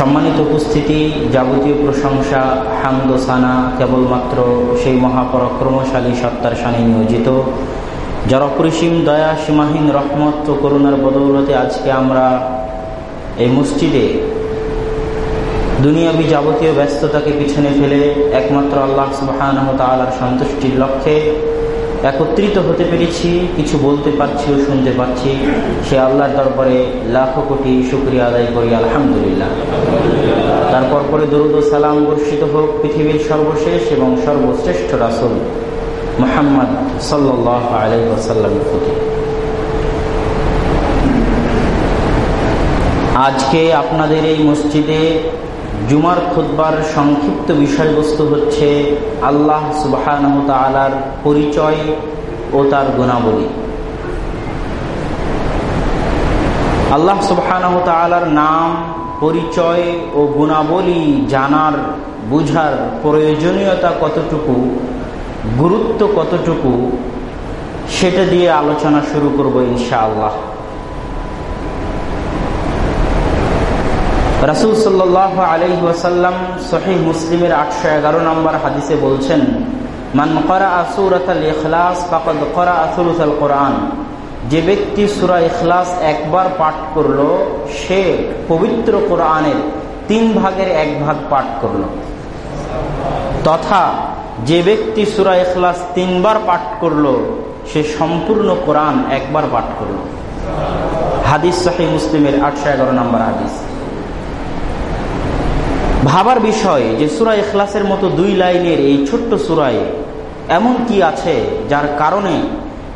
সম্মানিত উপস্থিতি, যাবতীয় প্রশংসা হামদোসানা কেবলমাত্র সেই মহাপরাক্রমশালী সত্তার সানে নিয়োজিত। যার অপরিসীম দয়া, সীমাহীন রহমত ও করুণার বদৌলতে আজকে আমরা এই মসজিদে দুনিয়াবি যাবতীয় ব্যস্ততাকে পিছনে ফেলে একমাত্র আল্লাহ সুবাহান তালার সন্তুষ্টির লক্ষ্যে একত্রিত হতে পেরেছি, কিছু বলতে পারছি ও শুনতে পাচ্ছি সে আল্লাহর দরবারে লাখো কোটি শুক্রিয়া আদায় করি, আলহামদুলিল্লাহ। তারপর পরে দরুদ সালাম বর্ষিত হোক পৃথিবীর সর্বশেষ এবং সর্বশ্রেষ্ঠ রাসুল মোহাম্মদ সাল্লাহ আলহাসাল্লামের প্রতি। আজকে আপনাদের এই মসজিদে জুমার খুদ্বার সংক্ষিপ্ত বিষয়বস্তু হচ্ছে আল্লাহ সুবাহ তালার পরিচয় ও তার গুণাবলী। আল্লাহ সুবাহ তালার নাম, পরিচয় ও গুণাবলী জানার, বুঝার প্রয়োজনীয়তা কতটুকু, গুরুত্ব কতটুকু, সেটা দিয়ে আলোচনা শুরু করব ইনশাআল্লাহ। রাসুল সাল্লাহ আলহি ওয়াসাল্লাম সহি মুসলিমের আটশো এগারো নম্বর হাদিসে বলছেন, মান করা আসুরাত আল ইখলাস পাকদ করা আসুরুত আল কোরআন। যে ব্যক্তি সুরা ইখলাস একবার পাঠ করল, সে পবিত্র কোরআনের তিন ভাগের এক ভাগ পাঠ করল। তথা যে ব্যক্তি সুরা ইখলাস তিনবার পাঠ করল, সে সম্পূর্ণ কোরআন একবার পাঠ করল। হাদিস সাহি মুসলিমের আটশো এগারো নম্বর হাদিস। ভাবার বিষয় যে সুরা এখলাসের মতো দুই লাইনের এই ছোট্ট সুরায় এমন কি আছে যার কারণে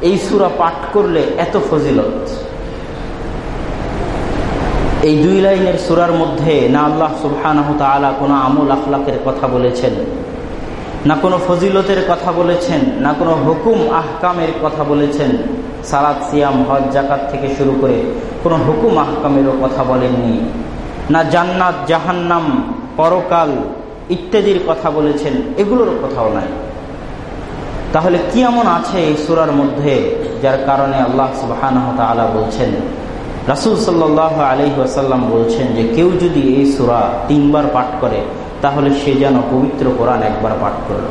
এই সুরা পাঠ করলে এত ফজিলত? এই দুই লাইনের সুরার মধ্যে না আল্লাহ সুবহান তালা কোনো আমল আখলাকের কথা বলেছেন, না কোনো ফজিলতের কথা বলেছেন, না কোনো হুকুম আহকামের কথা বলেছেন সালাদ সিয়াম, হজ জাকাত থেকে শুরু করে কোনো হুকুম আহকামেরও কথা বলেননি, না জান্নাত, জাহান্নাম পরকাল ইত্যাদির কথা বলেছেন, এগুলোর কথাও নাই। তাহলে কি এমন আছে এই সুরার মধ্যে যার কারণে আল্লাহ সুবাহান তালা বলছেন, রাসুল সাল্লাহ আলি আসাল্লাম বলছেন যে কেউ যদি এই সুরা তিনবার পাঠ করে, তাহলে সে যেন পবিত্র কোরআন একবার পাঠ করল।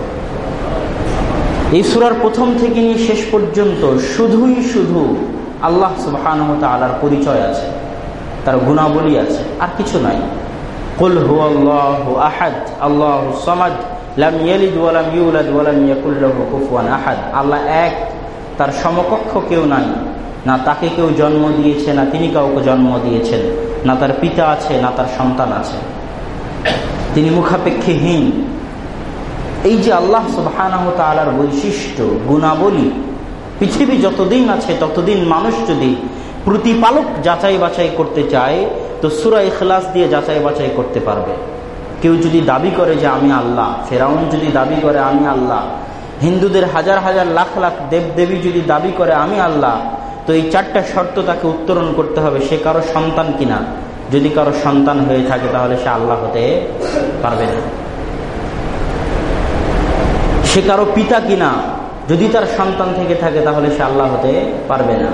এই সুরার প্রথম থেকে নিয়ে শেষ পর্যন্ত শুধুই শুধু আল্লাহ সুবাহান তালার পরিচয় আছে, তার গুণাবলী আছে, আর কিছু নাই। কুল হু আল্লাহ আহাদ আল্লাহ সমাদ লাম ইয়ালিদ ওয়ালাম ইউলাদ ওয়ালাম ইয়াকুল্লাহু কুফুয়ান আহাদ আল্লাহ এক, তার সমকক্ষ কেউ নাই। না তাকে কেউ জন্ম দিয়েছে, না তিনি কাউকে জন্ম দিয়েছেন। না তার পিতা আছে, না তার সন্তান আছে। তিনি মুখাপেক্ষীহীন। এই যে আল্লাহ সুবাহ তালার বৈশিষ্ট্য, গুণাবলী, পৃথিবী যতদিন আছে ততদিন মানুষ যদি প্রতিপালক যাচাই বাছাই করতে চায় তো সুরা ইখলাস দিয়ে যাচাই বাছাই করতে পারবে। কেউ যদি দাবি করে যে আমি আল্লাহ, ফেরাউন যদি দাবি করে আমি আল্লাহ, হিন্দুদের হাজার হাজার লাখ লাখ দেব দেবী যদি দাবি করে আমি আল্লাহ, তো এই চারটা শর্ত তাকে উত্তরণ করতে হবে, সে কারও সন্তান কিনা। যদি কারও সন্তান হয়ে থাকে তাহলে সে আল্লাহ হতে পারবে না। সে কারও পিতা কিনা, যদি তার সন্তান থেকে থাকে তাহলে সে আল্লাহ হতে পারবে না।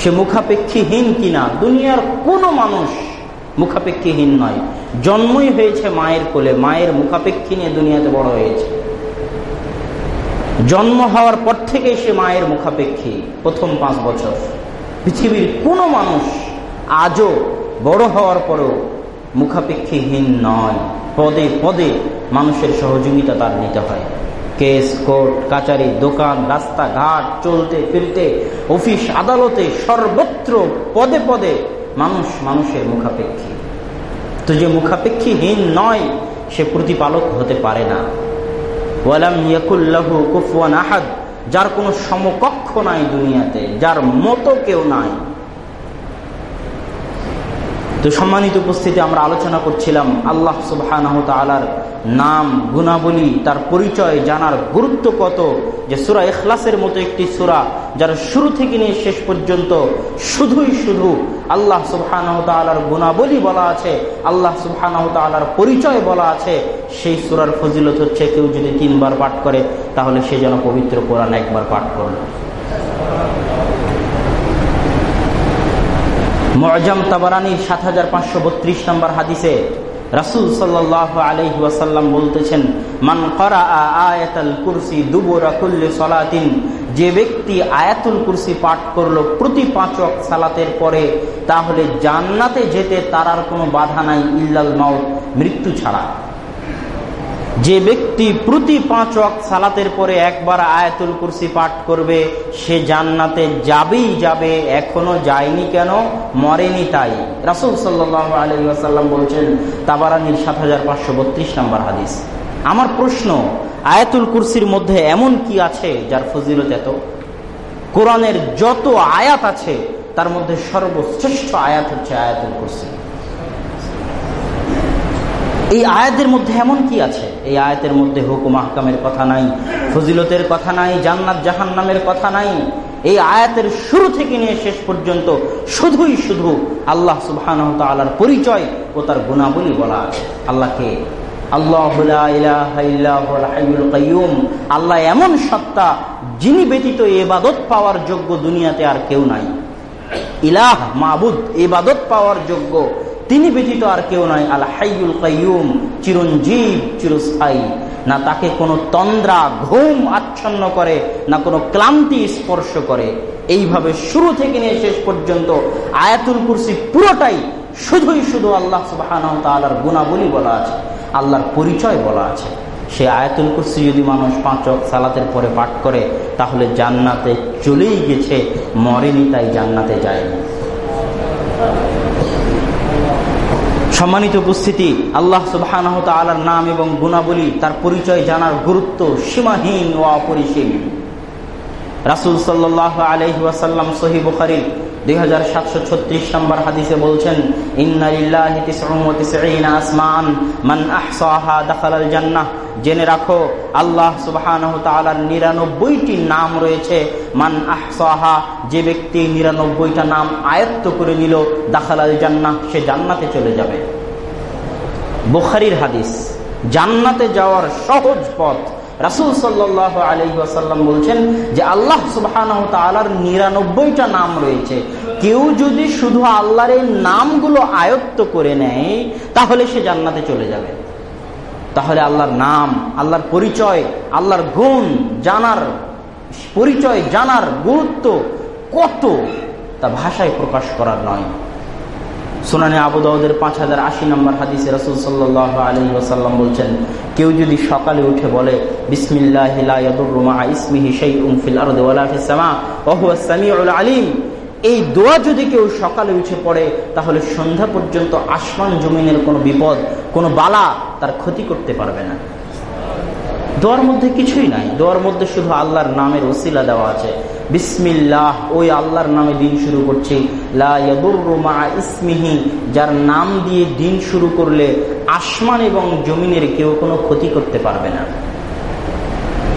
সে মুখাপেক্ষীহীন কিনা, দুনিয়ার কোনো মানুষ মুখাপেক্ষীহীন নয়। জন্মই হয়েছে মায়ের কোলে, মায়ের মুখাপেক্ষী নিয়ে দুনিয়াতে বড় হয়েছে। জন্ম হওয়ার পর থেকে সে মায়ের মুখাপেক্ষী, প্রথম পাঁচ বছর। পৃথিবীর কোনো মানুষ আজও বড় হওয়ার পরও মুখাপেক্ষীহীন নয়। পদে পদে মানুষের সহযোগিতা তার নিতে হয়। কেস, কোর্ট, কাচারি, দোকান, রাস্তাঘাট, চলতে, ফিরতে, অফিস, আদালতে সর্বত্র পদে পদে মানুষ মানুষের মুখাপেক্ষী। তো যে মুখাপেক্ষীহীন নয়, সে প্রতিপালক হতে পারে না। ইয়াকুল্লাহু যার কোনো সমকক্ষ নাই দুনিয়াতে, যার মতো কেউ নাই। তো সম্মানিত উপস্থিতি, আমরা আলোচনা করছিলাম আল্লাহ সুবাহ নাম, গুণাবলী, তার পরিচয় জানার গুরুত্ব কত, যে সুরা এখলাসের মতো একটি সুরা, যার শুরু থেকে নিয়ে শেষ পর্যন্ত শুধুই শুধু আল্লাহ তাআলার গুণাবলী বলা আছে, আল্লাহ তাআলার পরিচয় বলা আছে, সেই সুরার ফজিলত হচ্ছে কেউ যদি তিনবার পাঠ করে, তাহলে সে যেন পবিত্র কোরআন একবার পাঠ করল। মজাম তাবারানির সাত হাজার পাঁচশো বত্রিশ নম্বর হাদিসে রাসুল ওয়াসাল্লাম বলতেছেন, মান করা আয়াতাল কুরসি দুবরা কুল্লি সলাতিন যে ব্যক্তি আয়াতুল কুরসি পাঠ করল প্রতি পাঁচক সালাতের পরে, তাহলে জান্নাতে যেতে তার আর কোনো বাধা নাই ইল্লাল মাউত, মৃত্যু ছাড়া। যে ব্যক্তি প্রতি পাঁচ ওয়াক সালাতের পরে একবার আয়াতুল কুরসি পাঠ করবে, সে জান্নাতে যাবেই যাবে, এখনও যায়নি কেন? মরেনি তাই। রাসুল সাল্লাহ আলহিহাসাল্লাম বলছেন, তাবারানির সাত হাজার পাঁচশো বত্রিশ নম্বর হাদিস। আমার প্রশ্ন, আয়াতুল কুরসির মধ্যে এমন কি আছে যার ফজিলত এত? কোরআনের যত আয়াত আছে, তার মধ্যে সর্বশ্রেষ্ঠ আয়াত হচ্ছে আয়াতুল কুরসি। এই আয়াতের মধ্যে এমন কি আছে? এই আয়াতের মধ্যে হুকুম আহকামের কথা নাই, ফজিলতের কথা নাই, জান্নাত জাহান নামের কথা নাই। এই আয়াতের শুরু থেকে নিয়ে শেষ পর্যন্ত শুধুই শুধু আল্লাহ সুবহান তালার পরিচয় ও তার গুণাবলী বলা আছে। আল্লাহকে আল্লাহ আল্লাহ এমন সত্তা যিনি ব্যতীত এবাদত পাওয়ার যোগ্য দুনিয়াতে আর কেউ নাই। ইলাহ, মাবুদ এবাদত পাওয়ার যোগ্য তিনি ব্যতীত আর কেউ নয় আল হাইউল কাইয়ুম, চিরঞ্জীব, চিরস্থায়ী। না তাকে কোনো তন্দ্রা, ঘুম আচ্ছন্ন করে, না কোনো ক্লান্তি স্পর্শ করে। এইভাবে শুরু থেকে নিয়ে শেষ পর্যন্ত আয়াতুল কুরসি পুরোটাই শুধুই শুধু আল্লাহ সুবাহ তালার গুণাবলী বলা আছে, আল্লাহর পরিচয় বলা আছে। সে আয়াতুল কুরসি যদি মানুষ পাঁচ সালাতের পরে পাঠ করে, তাহলে জান্নাতে চলেই গেছে, মরেনি তাই জান্নাতে যায়নি। সম্মানিত উপস্থিতি, আল্লাহ সুবাহ আলার নাম এবং গুণাবলী, তার পরিচয় জানার গুরুত্ব সীমাহীন ও অপরিসীম। রাসুল সাল্লাহ আলহিহাসাল্লাম সহি বুখারি হাজার সাতশো ছত্রিশ নম্বর হাদিসে বলছেন আসমান, মান জান্নাহ। জেনে রাখো, আল্লাহ নিরানব্বইটি নাম রয়েছে, মান আহসাহা যে ব্যক্তি নিরানব্বইটা নাম আয়ত্ত করে নিল, দাখালাল জান্নাহ সে জান্নাতে চলে যাবে। বুখারির হাদিস, জান্নাতে যাওয়ার সহজ পথ রাসুল সাল্লাহ আলহিহাসাল্লাম বলছেন যে আল্লাহ সুবাহ নিরানব্বইটা নাম রয়েছে। কেউ যদি শুধু আল্লাহর এই নামগুলো আয়ত্ত করে নেয়, তাহলে সে জান্নাতে চলে যাবে। তাহলে আল্লাহর নাম, আল্লাহর পরিচয়, আল্লাহর গুণ, জানার পরিচয়, জানার গুরুত্ব কত তা ভাষায় প্রকাশ করার নয়। সোনানি আবুদাউদের পাঁচ হাজার আশি নম্বর হাদিসে রসুল সাল্লাহ আলী ওসাল্লাম বলছেন, কেউ যদি সকালে উঠে বলে আলিম। এই দোয়া যদি কেউ সকালে উঠে পড়ে, তাহলে সন্ধ্যা পর্যন্ত আসমান জমিনের কোনো বিপদ, কোনো বালা তার ক্ষতি করতে পারবে না। দোয়ার মধ্যে কিছুই নাই। দোয়ার মধ্যে শুধু আল্লাহর নামের ওসিলা দেওয়া আছে। বিসমিল্লাহ, ওই আল্লাহর নামে দিন শুরু করছি। ইসমিহি, যার নাম দিয়ে দিন শুরু করলে আসমান এবং জমিনের কেউ কোনো ক্ষতি করতে পারবে না।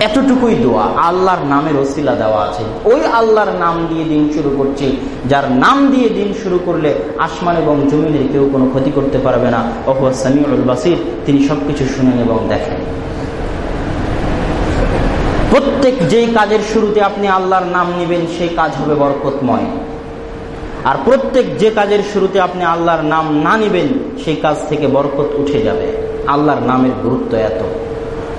এতটুকুই দোয়া, আল্লাহর নামের ওসিলা দেওয়া আছে। ওই আল্লাহর নাম দিয়ে দিন শুরু করছি, যার নাম দিয়ে দিন শুরু করলে আসমান এবং জমিনের কেউ কোনো ক্ষতি করতে পারবে না। ওহ সামিউল বাসির, তিনি সবকিছু শুনেন এবং দেখেন। প্রত্যেক যেই কাজের শুরুতে আপনি আল্লাহর নাম নেবেন, সেই কাজ হবে বরকতময়। আর প্রত্যেক যে কাজের শুরুতে আপনি আল্লাহর নাম না নিবেন, সেই কাজ থেকে বরকত উঠে যাবে। আল্লাহর নামের গুরুত্ব এত।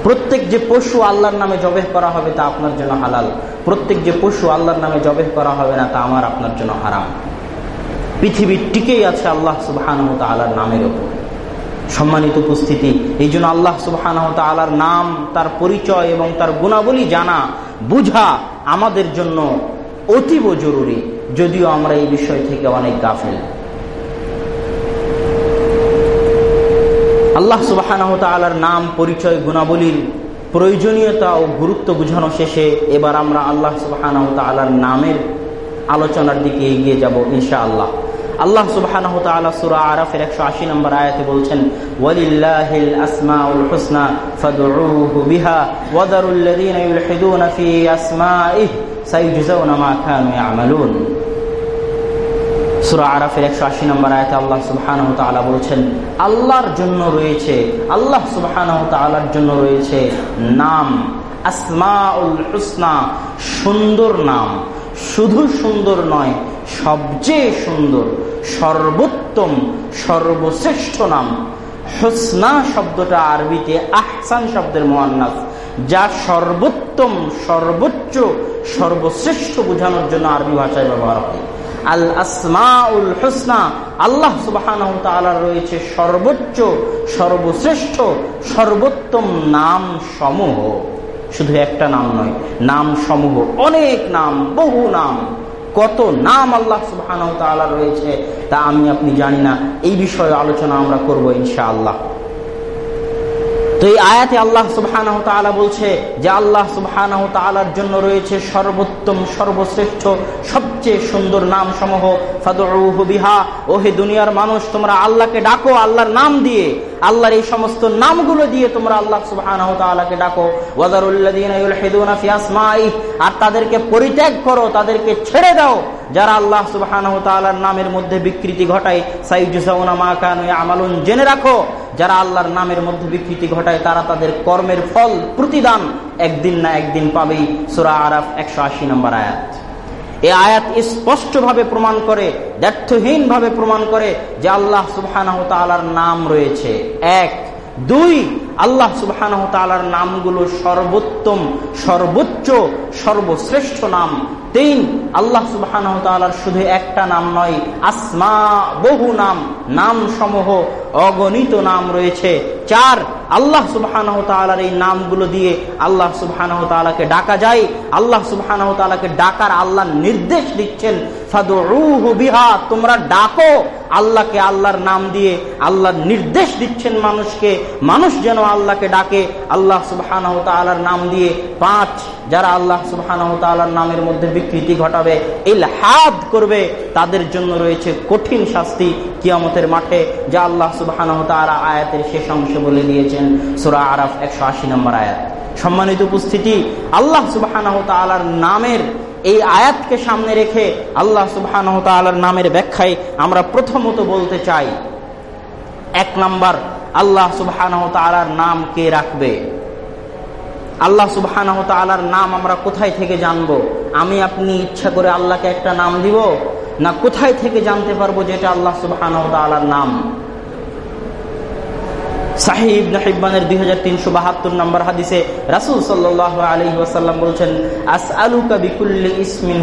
প্রত্যেক যে পশু আল্লাহর নামে জবেহ করা হবে, তা আপনার জন্য হালাল। প্রত্যেক যে পশু আল্লাহর নামে জবেহ করা হবে না, তা আমার আপনার জন্য হারাম। পৃথিবীর টিকেই আছে আল্লাহ সুবাহ আল্লাহর নামের ওপর সম্মানিত উপস্থিতি। এই জন্য আল্লাহ সুবাহ তালার নাম, তার পরিচয় এবং তার গুণাবলী জানা, বুঝা আমাদের জন্য অতীব জরুরি। যদিও আমরা এই বিষয় থেকে অনেক গাফেল। আল্লাহ সুবাহ তালার নাম, পরিচয়, গুণাবলীর প্রয়োজনীয়তা ও গুরুত্ব বুঝানো শেষে এবার আমরা আল্লাহ সুবাহ তালার নামের আলোচনার দিকে এগিয়ে যাব ইনশা আল্লাহ আল্লাহ সুবহানাহু ওয়া তাআলা সূরা আরাফের 180 নম্বর বলছেন আরাফের 180 নম্বর আয়াতে আল্লাহ বলছেন, আল্লাহর জন্য রয়েছে, আল্লাহ সুবহানাহু ওয়া জন্য রয়েছে নাম, আসমাউল হুসনা সুন্দর নাম, শুধু সুন্দর নয় সবচেয়ে সুন্দর, সর্বোত্তম, সর্বশ্রেষ্ঠ নাম। হোসনা শব্দটা আরবিতে আহসান শব্দের মোহান্নাস যা সর্বোত্তম, সর্বোচ্চ, সর্বশ্রেষ্ঠ বোঝানোর জন্য আরবি ভাষায় ব্যবহার হয়। আল আসমাউল হোসনা, আল্লাহ সুবাহান রয়েছে সর্বোচ্চ, সর্বশ্রেষ্ঠ, সর্বোত্তম নাম সমূহ। শুধু একটা নাম নয়, নাম সমূহ, অনেক নাম, বহু নাম। কত নাম আল্লাহ সুবাহান রয়েছে তা আমি আপনি জানি না। এই বিষয়ে আলোচনা আমরা করব ইনশাআল্লাহ। তো এই আয়াতে আল্লাহ তাআলা বলছে যে আল্লাহ তাআলার জন্য রয়েছে সর্বোত্তম, সর্বশ্রেষ্ঠ, সবচেয়ে সুন্দর নাম সমূহ ফাদউহু বিহা। ওহে দুনিয়ার মানুষ, তোমরা আল্লাহকে ডাকো, আল্লাহর নাম দিয়ে। আল্লাহর এই সমস্ত নামগুলো দিয়ে তোমরা আল্লাহ তাআলাকে ডাকো। আর তাদেরকে পরিত্যাগ করো, তাদেরকে ছেড়ে দাও। যারা আল্লাহ তাআলার নামের মধ্যে বিকৃতি ঘটায় সাইয়ুজাউনা মা কানু ইয়ামালুন, জেনে রাখো, যারা আল্লাহর নামের মধ্যে বিকৃতি ঘটায়, তারা তাদের কর্মের ফল প্রতিদান একদিন না একদিন পাবেই। সুরা আরাফ একশো আশি নম্বর আয়াত। এ আয়াত স্পষ্টভাবে প্রমাণ করে ব্যর্থহীন ভাবে প্রমাণ করে যে আল্লাহ সুবহানাহ নাম রয়েছে। এক। দুই, আল্লাহ সুবহানাহ নামগুলো সর্বোত্তম, সর্বোচ্চ, সর্বশ্রেষ্ঠ নাম তিন আল্লাহ সুবহানাহ তালার শুধু একটা নাম নয়, আসমা, বহু নাম নাম সমূহ অগণিত নাম রয়েছে। চার, আল্লাহ তালার এই নামগুলো দিয়ে আল্লাহ তালাকে ডাকা যায়। আল্লাহ তালাকে ডাকার আল্লাহ নির্দেশ দিচ্ছেন বিহা, তোমরা ডাকো আল্লাহকে আল্লাহর নাম দিয়ে, আল্লাহর নির্দেশ দিচ্ছেন মানুষকে, মানুষ যেন আল্লাহকে ডাকে, আল্লাহ সুবহানাহ তালার নাম দিয়ে। পাঁচ, যারা আল্লাহ সুবহানাহ তালার নামের মধ্যে বিকৃতি ঘটাবে, ইলহাদ করবে, তাদের জন্য রয়েছে কঠিন শাস্তি কিয়ামতের মাঠে, যা আল্লাহ তালা আয়াতের শেষ অংশে বলে দিয়েছেন, সুরা আরাফ একশো আশি নম্বর আয়াত। সম্মানিত উপস্থিতি, আল্লাহ তালার নামের এই আয়াতকে সামনে রেখে আল্লাহ তালার নামের ব্যাখ্যায় আমরা প্রথমত বলতে চাই, এক নাম্বার, আল্লাহ তালার নাম কে রাখবে? আল্লাহ তালার নাম আমরা কোথায় থেকে জানব? আমি আপনি ইচ্ছা করে আল্লাহকে একটা নাম দিব, না কোথায় থেকে জানতে পারব যে এটা আল্লাহ তালার নাম? দুই হাজার তিনশো বাহাত্তর নম্বর হাদিসে কাবিকুল্লি ইসমিন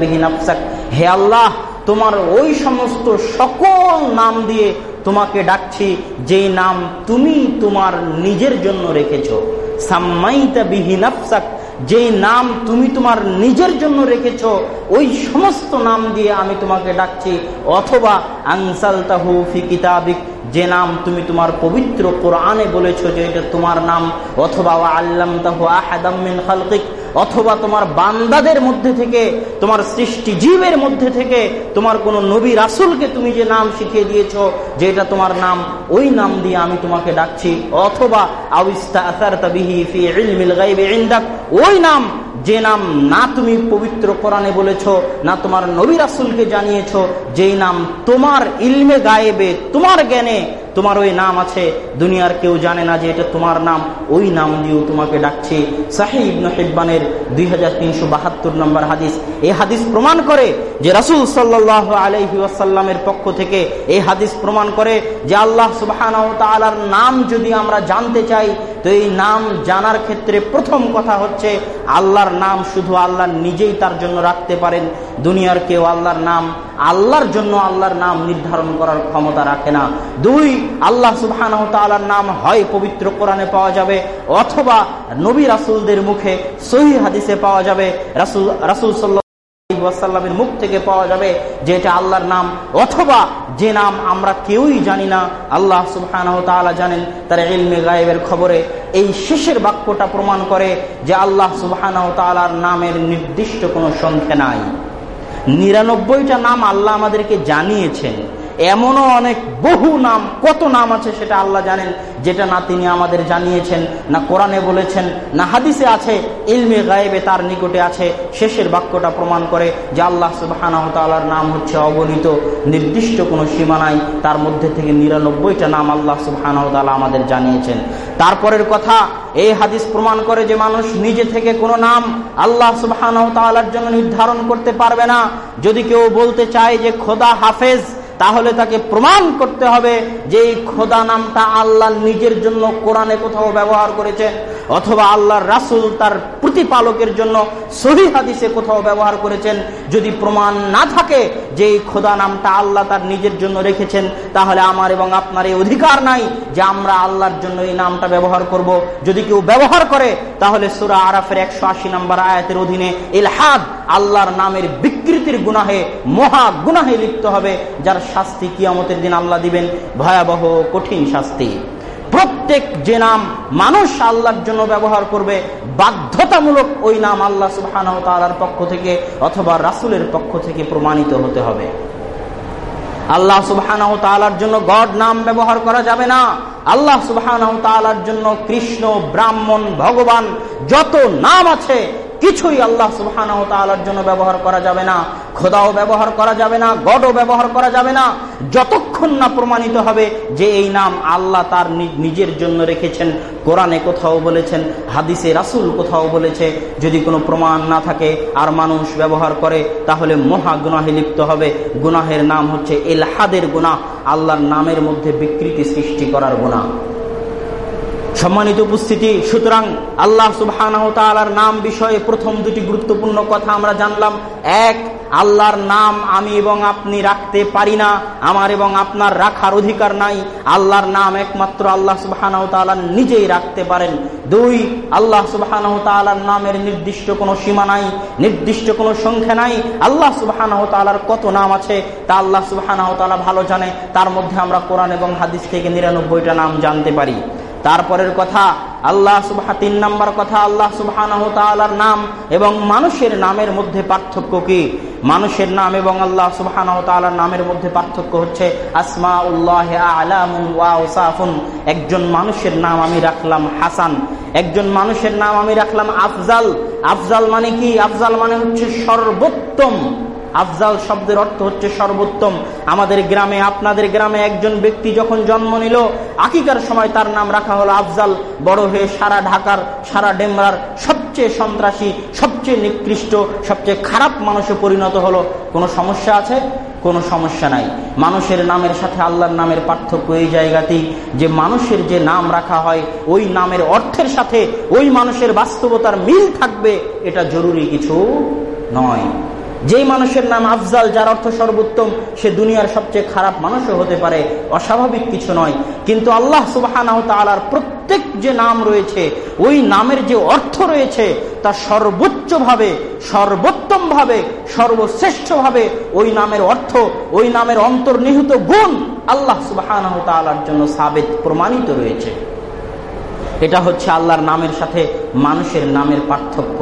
বিহিন আফসাক হে আল্লাহ, তোমার ওই সমস্ত সকল নাম দিয়ে তোমাকে ডাকছি, যেই নাম তুমি তোমার নিজের জন্য রেখেছ। সাম্মাইতা বিহিন আফসাক যেই নাম তুমি তোমার নিজের জন্য রেখেছ, ওই সমস্ত নাম দিয়ে আমি তোমাকে ডাকছি। অথবা আনসাল তাহু ফি কিতাবিক, যে নাম তুমি তোমার পবিত্র কোরআনে বলেছ যে এটা তোমার নাম। অথবা আল্লাম তাহু আহাদামিন খালকিক অথবা তোমার বান্দাদের মধ্যে থেকে, তোমার সৃষ্টি জীবের মধ্যে থেকে, তোমার কোনো নবী রাসুলকে তুমি যে নাম শিখিয়ে দিয়েছ যে এটা তোমার নাম, ওই নাম দিয়ে আমি তোমাকে ডাকছি। অথবা ওই নাম যে নাম না তুমি পবিত্র কোরআনে বলেছ, না তোমার নবী রাসুলকে জানিয়েছ, যেই নাম তোমার ইলমে গায়েবে, তোমার জ্ঞানে তোমার ওই নাম আছে। দুনিয়ার কেউ জানে না যে এটা তোমার নাম। ওই নাম দিয়েও তোমাকে ডাকছে সাহিব হিব্বানের দুই হাজার তিনশো বাহাত্তর নম্বর হাদিস। এই হাদিস প্রমাণ করে যে রাসুল সাল্লাহ আলহি আসাল্লামের পক্ষ থেকে এই হাদিস প্রমাণ করে যে আল্লাহ সুবাহ তালার নাম যদি আমরা জানতে চাই, তো এই নাম জানার ক্ষেত্রে প্রথম কথা হচ্ছে আল্লাহর নাম শুধু আল্লাহ নিজেই তার জন্য রাখতে পারেন। দুনিয়ার কেউ আল্লাহর নাম, আল্লাহর জন্য আল্লাহর নাম নির্ধারণ করার ক্ষমতা রাখে না। দুই, আল্লাহ সুবাহ নাম হয় পবিত্র কোরআনে পাওয়া যাবে অথবা নবী রাসুলদের মুখে সহি হাদিসে পাওয়া যাবে। রাসুল রাসুল সাল্লাহ ওয়াসাল্লামের মুখ থেকে পাওয়া যাবে যে এটা আল্লাহর নাম, অথবা যে নাম আমরা কেউই জানি না। আল্লাহ সুবহানাহু তাআলা জানেন, তার ইলমে গায়েবের খবরে এই শেষের বাক্যটা প্রমাণ করে যে আল্লাহ সুবহানাহু তাআলার নামের নির্দিষ্ট কোনো সংখ্যা নাই। নিরানব্বইটা নাম আল্লাহ আমাদেরকে জানিয়েছেন। এমনও অনেক বহু নাম, কত নাম আছে সেটা আল্লাহ জানেন, যেটা না তিনি আমাদের জানিয়েছেন, না কোরআনে বলেছেন, না হাদিসে আছে, ইলমে গায়েবে তার নিকটে আছে, শেষের বাক্যটা প্রমাণ করে যে আল্লাহ সুবাহর নাম হচ্ছে অগণিত নির্দিষ্ট কোনো সীমা নাই, তার মধ্যে থেকে নিরানব্বইটা নাম আল্লাহ সুবাহ আমাদের জানিয়েছেন। তারপরের কথা, এই হাদিস প্রমাণ করে যে মানুষ নিজে থেকে কোনো নাম আল্লাহ সুবাহ জন্য নির্ধারণ করতে পারবে না। যদি কেউ বলতে চায় যে খোদা হাফেজ তাহলে তাকে প্রমাণ করতে হবে যে এই খোদা নামটা আল্লাহ নিজের জন্য কোরআনে কোথাও ব্যবহার করেছেন অথবা আল্লাহর রাসুল তার প্রতিপালকের জন্য সহি হাদিসে কোথাও ব্যবহার করেছেন। যদি প্রমাণ না থাকে যে এই খোদা নামটা আল্লাহ তার নিজের জন্য রেখেছেন, তাহলে আমার এবং আপনার এই অধিকার নাই যে আমরা আল্লাহর জন্য এই নামটা ব্যবহার করব। যদি কেউ ব্যবহার করে, তাহলে সুরা আরাফের একশো আশি নম্বর আয়াতের অধীনে ইলহাদ আল্লাহর নামের বিকৃতির গুনাহে, মহা গুনাহে লিপ্ত হবে, যার শাস্তি কিয়ামতের দিন আল্লাহ দিবেন। ভয়াবহ, কঠিন শাস্তি। প্রত্যেক যে নাম মানুষ আল্লাহর জন্য ব্যবহার করবে, বাধ্যতামূলক ওই নাম আল্লাহ সুবহানাহু তাআলার পক্ষ থেকে অথবা রাসূলের পক্ষ থেকে প্রমাণিত হতে হবে। আল্লাহ সুবহানাহু তাআলার জন্য গড নাম ব্যবহার করা যাবে না। আল্লাহ তাআলার জন্য কৃষ্ণ, ব্রাহ্মণ, ভগবান, যত নাম আছে কিছুই আল্লাহ সুবহানাহ জন্য ব্যবহার করা যাবে না। খোদাও ব্যবহার করা যাবে না, গডও ব্যবহার করা যাবে না। যতক্ষণ না প্রমাণিত হবে যে এই নাম আল্লাহ তার নিজের জন্য রেখেছেন, কোরআনে কোথাও বলেছেন, হাদিসে রাসুল কোথাও বলেছে, যদি কোনো প্রমাণ না থাকে আর মানুষ ব্যবহার করে, তাহলে মহা গুনাহে লিপ্ত হবে। গুনাহের নাম হচ্ছে এলহাদের গুনাহ, আল্লাহর নামের মধ্যে বিকৃতি সৃষ্টি করার গুনাহ। সম্মানিত উপস্থিতি, সুতরাং আল্লাহ সুবাহ নাম বিষয়ে প্রথম দুটি গুরুত্বপূর্ণ কথা আমরা জানলাম। এক, আল্লাহর নাম আমি এবং আপনি রাখতে পারি না, আমার এবং আপনার রাখার অধিকার নাই। আল্লাহর নাম একমাত্র আল্লাহ সুবাহ নিজেই রাখতে পারেন। দুই, আল্লাহ সুবাহ নামের নির্দিষ্ট কোনো সীমা নাই, নির্দিষ্ট কোনো সংখ্যা নাই। আল্লাহ সুবাহ কত নাম আছে, তা আল্লাহ সুবাহ ভালো জানে। তার মধ্যে আমরা কোরআন এবং হাদিস থেকে নিরানব্বইটা নাম জানতে পারি। তারপরের কথা আল্লাহ সুবাহ তিন নম্বর কথা, আল্লাহ সুবাহ নাম এবং মানুষের নামের মধ্যে পার্থক্য কি? মানুষের নাম এবং আল্লাহ সুবাহ নামের মধ্যে পার্থক্য হচ্ছে আসমা উল্লাহ আলামুন একজন মানুষের নাম আমি রাখলাম হাসান। একজন মানুষের নাম আমি রাখলাম আফজাল। আফজাল মানে কি? আফজাল মানে হচ্ছে সর্বোত্তম। আফজাল শব্দের অর্থ হচ্ছে সর্বোত্তম। আমাদের গ্রামে, আপনাদের গ্রামে একজন ব্যক্তি যখন জন্ম নিল, আকিকার সময় তার নাম রাখা হলো আফজাল। বড় হয়ে সারা ঢাকার, সারা ডেমরার সবচেয়ে সন্ত্রাসী, সবচেয়ে নিকৃষ্ট, সবচেয়ে খারাপ মানুষে পরিণত হলো। কোনো সমস্যা আছে? কোনো সমস্যা নাই। মানুষের নামের সাথে আল্লাহর নামের পার্থক্য এই জায়গাতেই যে মানুষের যে নাম রাখা হয়, ওই নামের অর্থের সাথে ওই মানুষের বাস্তবতার মিল থাকবে, এটা জরুরি কিছু নয়। যেই মানুষের নাম আফজাল, যার অর্থ সর্বোত্তম, সে দুনিয়ার সবচেয়ে খারাপ মানুষও হতে পারে, অস্বাভাবিক কিছু নয়। কিন্তু আল্লাহ সুবাহ প্রত্যেক যে নাম রয়েছে, ওই নামের যে অর্থ রয়েছে, তা সর্বোচ্চভাবে, সর্বোত্তমভাবে, সর্বশ্রেষ্ঠভাবে ওই নামের অর্থ, ওই নামের অন্তর্নিহিত গুণ আল্লাহ সুবাহ জন্য সাবেত, প্রমাণিত রয়েছে। এটা হচ্ছে আল্লাহর নামের সাথে মানুষের নামের পার্থক্য।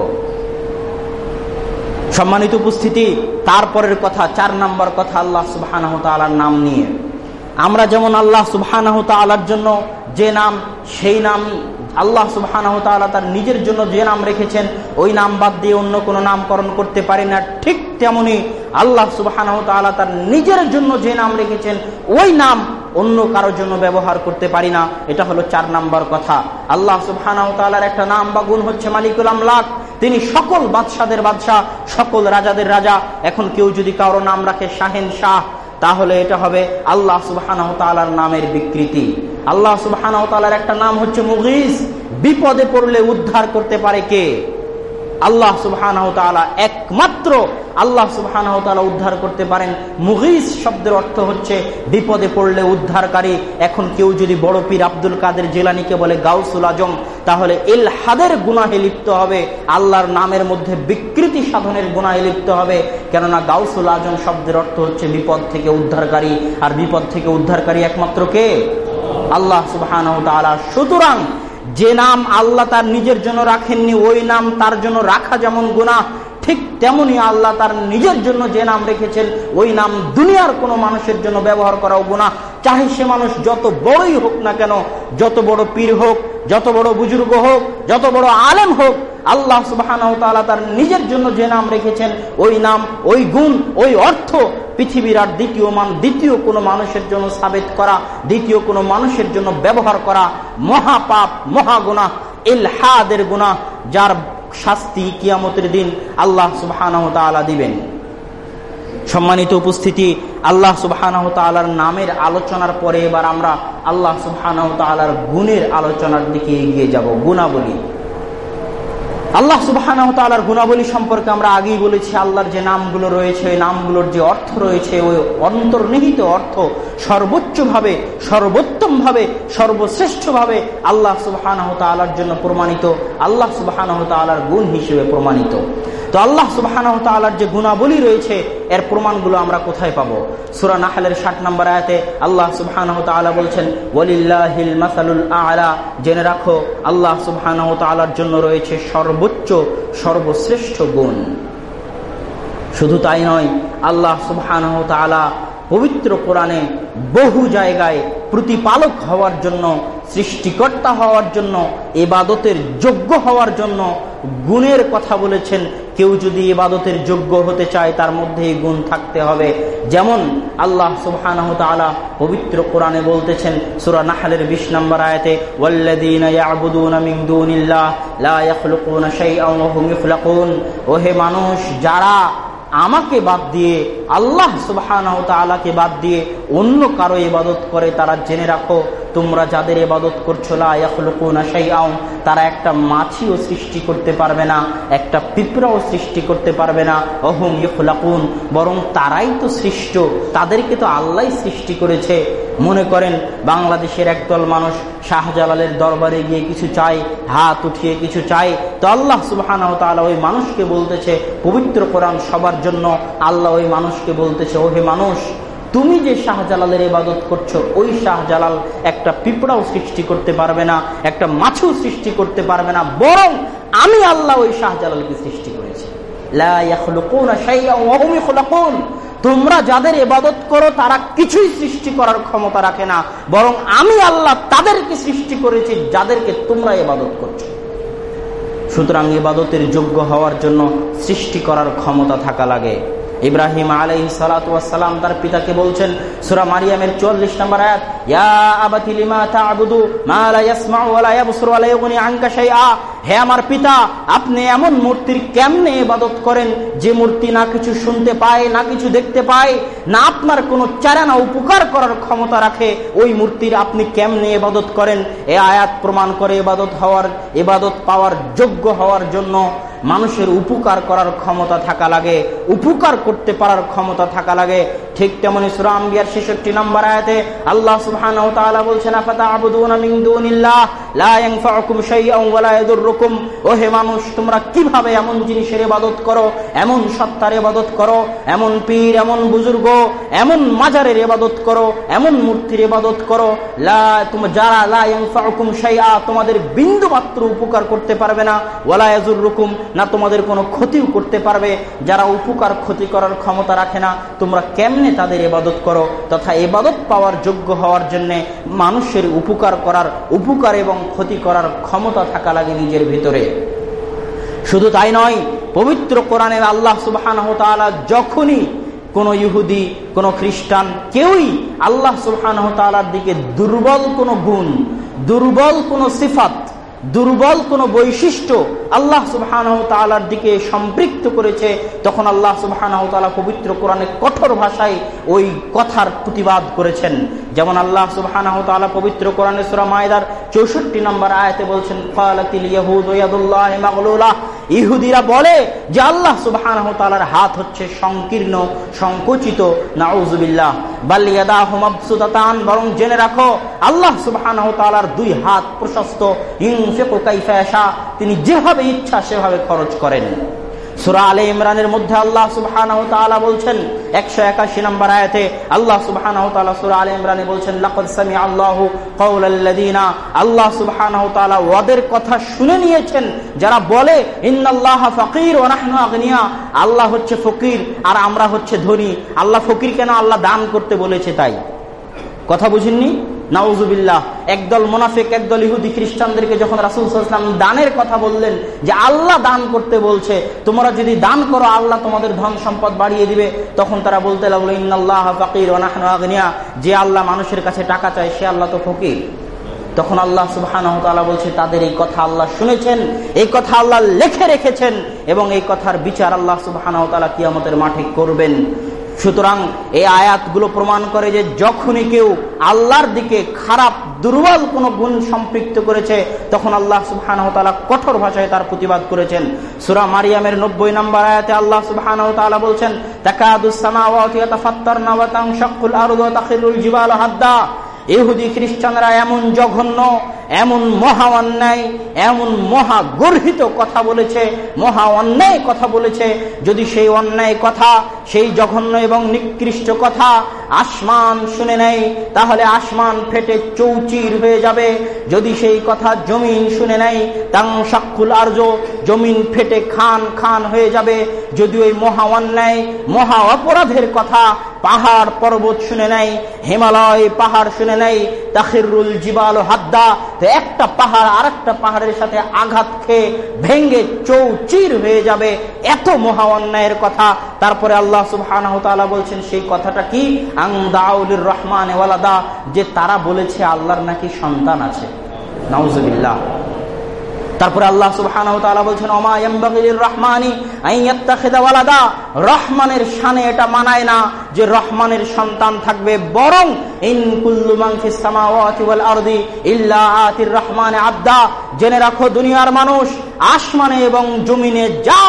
সম্মানিত উপস্থিতি, তারপরের কথা, চার নম্বর কথা আল্লাহ সুবাহ নাম নিয়ে। আমরা যেমন আল্লাহ সুবাহ তালার জন্য যে নাম, সেই নাম আল্লাহ সুবাহ তার নিজের জন্য যে নাম রেখেছেন, ওই নাম বাদ দিয়ে অন্য কোনো নামকরণ করতে পারি না। ঠিক তেমনি আল্লাহ সুবাহ তার নিজের জন্য যে নাম রেখেছেন, ওই নাম অন্য কারোর জন্য ব্যবহার করতে পারি না, এটা হলো চার নাম্বার কথা। আল্লাহ সুবাহ একটা নাম বা গুণ হচ্ছে মালিকুল আমলাক। তিনি সকল বাদশাদের বাদশাহ, সকল রাজাদের রাজা। এখন কেউ যদি কারও নাম রাখে শাহেন শাহ, তাহলে এটা হবে আল্লাহ সুবাহ নামের বিকৃতি। আল্লাহ সুবাহ একটা নাম হচ্ছে মুগিস। বিপদে পড়লে উদ্ধার করতে পারে কে? আল্লাহ সুবাহ একমাত্র আল্লাহ সুবাহ উদ্ধার করতে পারেন। মুহিস শব্দের অর্থ হচ্ছে বিপদে পড়লে উদ্ধারকারী। এখন কেউ যদি বড় পীর আব্দুল কাদের জেলানিকে বলে গাউসুল আজম, তাহলে এল হাদের গুনাহে লিপ্ত হবে। আল্লাহর নামের মধ্যে বিকৃতি সাধনের গুনাহে লিপ্ত হবে। কেননা গাউসুল আজম শব্দের অর্থ হচ্ছে বিপদ থেকে উদ্ধারকারী। আর বিপদ থেকে উদ্ধারকারী একমাত্র কে? আল্লাহ সুবাহ সুতরাং যে নাম আল্লাহ তার নিজের জন্য রাখেননি, ওই নাম তার জন্য রাখা যেমন গুণা ঠিক তেমনি আল্লাহ তার নিজের জন্য যে নাম রেখেছেন, ওই নাম দুনিয়ার কোনো মানুষের জন্য ব্যবহার করাও গুণা চাহে সে মানুষ যত বড়ই হোক না কেন, যত বড় পীর হোক, যত বড় বুজুর্গ হোক, যত বড় আলেম হোক, আল্লাহ সুবাহ তার নিজের জন্য যে নাম রেখেছেন, ওই নাম, ওই গুণ, ওই অর্থ পৃথিবীর আর দ্বিতীয় মান, দ্বিতীয় কোনো মানুষের জন্য সাবেত করা, দ্বিতীয় কোনো মানুষের জন্য ব্যবহার করা মহাপাপ মহাগুনা এলহাদের গুণা যার শাস্তি কিয়ামতের দিন আল্লাহ সুবাহ দিবেন। সম্মানিত উপস্থিতি, আল্লাহ সুবাহ নামের আলোচনার পরে এবার আমরা আল্লাহ সুবাহ গুণের আলোচনার দিকে এগিয়ে যাব, গুণাবলী। আল্লাহ সুবাহ গুণাবলী সম্পর্কে আমরা আগেই বলেছি, আল্লাহর যে নামগুলো রয়েছে ওই নামগুলোর যে অর্থ রয়েছে, ওই অন্তর্নিহিত অর্থ সর্বোচ্চভাবে, সর্বোত্তমভাবে, সর্বশ্রেষ্ঠভাবে আল্লাহ সুবাহ জন্য প্রমাণিত, আল্লাহ সুবাহ গুণ হিসেবে প্রমাণিত। তো আল্লাহ সুবাহ যে গুণাবলী রয়েছে এর প্রমাণগুলো আমরা কোথায় পাবো? সুরা নাহালের ষাট নম্বর আয়াতে আল্লাহ সুবাহ বলছেন ওলিল্লাহিল মাসালুল আলা জেনে রাখো, আল্লাহ সুবাহ জন্য রয়েছে সর্বোচ্চ, সর্বশ্রেষ্ঠ গুণ। শুধু তাই নয়, আল্লাহ সুবাহ পবিত্র কোরআনে বহু জায়গায় প্রতিপালক হওয়ার জন্য, সৃষ্টিকর্তা হওয়ার জন্য এবাদতের যোগ্য হওয়ার জন্য গুণের কথা বলেছেন। কেউ যদি ইবাদতের যোগ্য হতে চায়, তার মধ্যে এই গুণ থাকতে হবে। যেমন আল্লাহ সুবহানাহ তাআলা পবিত্র কোরআনে বলতেছেন, সূরা নাহলের 20 নম্বর আয়াতে, ওয়াল্লাযীনা ইয়াবুদুনা মিন দুনিল্লাহ, লা ইয়াখলুকুনা শাইআন ওয়া হুম ইখলাকুন ওহে মানুষ, যারা আমাকে বাদ দিয়ে, আল্লাহ সুবাহ তালাকে বাদ দিয়ে অন্য কারও ইবাদত করে, তারা জেনে রাখো তোমরা যাদের এবাদত করছ তারা একটা মাছিও সৃষ্টি করতে পারবে না, একটা পিঁপড়াও সৃষ্টি করতে পারবে না। অহম ইফুলাকুন বরং তারাই তো সৃষ্ট, তাদেরকে তো আল্লাহ সৃষ্টি করেছে। মনে করেন, বাংলাদেশের একদল মানুষ শাহজালালের দরবারে গিয়ে কিছু চাই হাত উঠিয়ে কিছু চাই তো আল্লাহ সুবাহ ওই মানুষকে বলতেছে, পবিত্র কোরআন সবার জন্য আল্লাহ ওই মানুষকে বলতেছে, ওহে মানুষ তুমি যে শাহজালালের ইবাদত করছ, ওই শাহজালাল একটা পিঁপড়াও সৃষ্টি করতে পারবে না, একটা মাছও সৃষ্টি করতে পারবে না, বরং আমি আল্লাহ ওই শাহজালালকে সৃষ্টি করেছি। তোমরা যাদের এবাদত করো, তারা কিছুই সৃষ্টি করার ক্ষমতা রাখে না, বরং আমি আল্লাহ তাদেরকে সৃষ্টি করেছি যাদেরকে তোমরা এবাদত করছ। সুতরাং এবাদতের যোগ্য হওয়ার জন্য সৃষ্টি করার ক্ষমতা থাকা লাগে। ইব্রাহিম আলাই সালাতাম তার পিতাকে বলছেন, সুরা মারিয়ামের চল্লিশ নম্বর আয়াত হে আমার পিতা, আপনি এমন মূর্তির কেমনে ইবাদত করেন যে মূর্তি না কিছু শুনতে পায়, না কিছু দেখতে পায়, না আপনার কোনো চারানা উপকার করার ক্ষমতা রাখে? ওই মূর্তির আপনি কেমনে ইবাদত করেন? এ আয়াত প্রমাণ করে ইবাদত হওয়ার, ইবাদত পাওয়ার যোগ্য হওয়ার জন্য মানুষের উপকার করার ক্ষমতা থাকা লাগে উপকার করতে পারার ক্ষমতা থাকা লাগে ঠিক তেমনি সুরাম বিয়ার ছেষট্টি নম্বর আয়াতে আল্লাহ সুবহান বলছেন ওহে মানুষ, তোমরা কীভাবে এমন জিনিসের ইবাদত করো, এমন সত্তার ইবাদত করো, এমন পীর, এমন বুজুর্গ, এমন মাজারের ইবাদত করো, এমন মূর্তির ইবাদত করো, লা যারা লা ইয়ানফাউকুম তোমাদের বিন্দু মাত্র উপকার করতে পারবে না ওয়ালা ইয়াজুররুকুম না তোমাদের কোনো ক্ষতিও করতে পারবে, যারা উপকার ক্ষতি করার ক্ষমতা রাখে না, তোমরা কেমনে তাদের এবাদত করো তথা এবাদত পাওয়ার যোগ্য হওয়ার জন্যে মানুষের উপকার করার উপকার এবং ক্ষতি করার ক্ষমতা থাকা লাগে নিজের ভিতরে। শুধু তাই নয়, পবিত্র কোরআনের আল্লাহ সুবাহ যখনই কোন ইহুদি, কোন খ্রিস্টান, কেউই আল্লাহ সুবাহ দিকে দুর্বল কোনো গুণ, দুর্বল কোনো সিফাত দুর্বল কোনো বৈশিষ্ট্য আল্লাহ সুবাহ দিকে সম্পৃক্ত করেছে, তখন আল্লাহ সুবাহ পবিত্র কোরআনে কঠোর ভাষায় ওই কথার প্রতিবাদ করেছেন। যেমন আল্লাহ সুবাহ পবিত্র কোরআনে সুরা মায়দার চৌষট্টি নম্বর আয়তে বলছেন ইহুদিরা বলে যে আল্লাহ সুবাহ হাত হচ্ছে সংকীর্ণ, সংকুচিত। নাউজুবিল্লাহ। বাল্লিয়াদা হোমাবসুদাতান বরং জেনে রাখো, আল্লাহ সুবাহ দুই হাত প্রশস্ত। তিনি যেভাবে ইচ্ছা সেভাবে খরচ করেন। সুরা আলে ইমরানের মধ্যে আল্লাহ সুবাহ বলছেন, একশো একাশি নম্বর আয়াতে আল্লাহ সুবাহ সুরা আলে ইমরানে বলছেন আল্লাহ আল্লাহ সুবাহ ওদের কথা শুনে নিয়েছেন, যারা বলে, ইন্নাল্লাহ ফকির ও আগনিয়া, আল্লাহ হচ্ছে ফকির আর আমরা হচ্ছে ধনী, আল্লাহ ফকির কেন আল্লাহ দান করতে বলেছে তাই? কথা বুঝেননি? নাউজুবিল্লাহ, একদল মোনাফেক, একদল ইহুদি খ্রিস্টানদেরকে যখন রাসুল সাল্লাম দানের কথা বললেন যে আল্লাহ দান করতে বলছে, তোমরা যদি দান করো, আল্লাহ তোমাদের ধন সম্পদ বাড়িয়ে দিবে, তখন তারা বলতে লাগল ইন্নআল্লাহ ফকির ওনাহনিয়া যে আল্লাহ মানুষের কাছে টাকা চায়, সে আল্লাহ তো ফকির। তখন আল্লাহ সুবাহ বলছে, তাদের এই কথা আল্লাহ শুনেছেন, এই কথা আল্লাহ লেখে রেখেছেন এবং এই কথার বিচার আল্লাহ সুবাহ কিয়ামতের মাঠে করবেন। সুতরাং এই আয়াতগুলো প্রমাণ করে যে যখনই কেউ আল্লাহর দিকে খারাপ, দুর্বল কোন গুণ সম্পৃক্ত করেছে, তখন আল্লাহ সুবহান কঠোর ভাষায় তার প্রতিবাদ করেছেন। সুরা মারিয়ামের নব্বই নম্বর আয়াতে আল্লাহ সুবহান বলছেন ইহুদি খ্রিস্টানরা এমন জঘন্য এমন মহা অন্যায়, এমন মহা গর্হিত কথা বলেছে, মহা অন্যায় কথা বলেছে। যদি সেই অন্যায় কথা, সেই জঘন্য এবং নিকৃষ্ট কথা আসমান শুনে নেয়, তাহলে আসমান ফেটে চৌচির হয়ে যাবে। যদি সেই কথা জমিন শুনে নেয়, তাং সাক্ষুল আর্য জমিন ফেটে খান খান হয়ে যাবে। যদি ওই মহা অন্যায়, মহা অপরাধের কথা পাহাড় পর্বত শুনে নেয়, হিমালয় পাহাড় শুনে নেয় তাহিরুল জিবাল হাদ্দা একটা পাহাড় আর একটা পাহাড়ের সাথে আঘাত খেয়ে ভেঙ্গে চৌচির হয়ে যাবে। এত মহা অন্যায়ের কথা। তারপরে আল্লাহ সুবাহ বলছেন, সেই কথাটা কি? আংদাউলির রহমান ওয়ালাদা, যে তারা বলেছে আল্লাহর নাকি সন্তান আছে। নাউজবিল্লাহ। তারপরে আল্লাহ সুবহান বলছেন রহমানি রহমানের শানে এটা মানায় না যে রহমানের সন্তান থাকবে, বরং ইন কুল্লু মান ফিস সামাওয়াতি ওয়াল আরদি ইল্লা আতির রহমান আবদা। জেনে রাখো, দুনিয়ার মানুষ আসমানে এবং জমিনে যা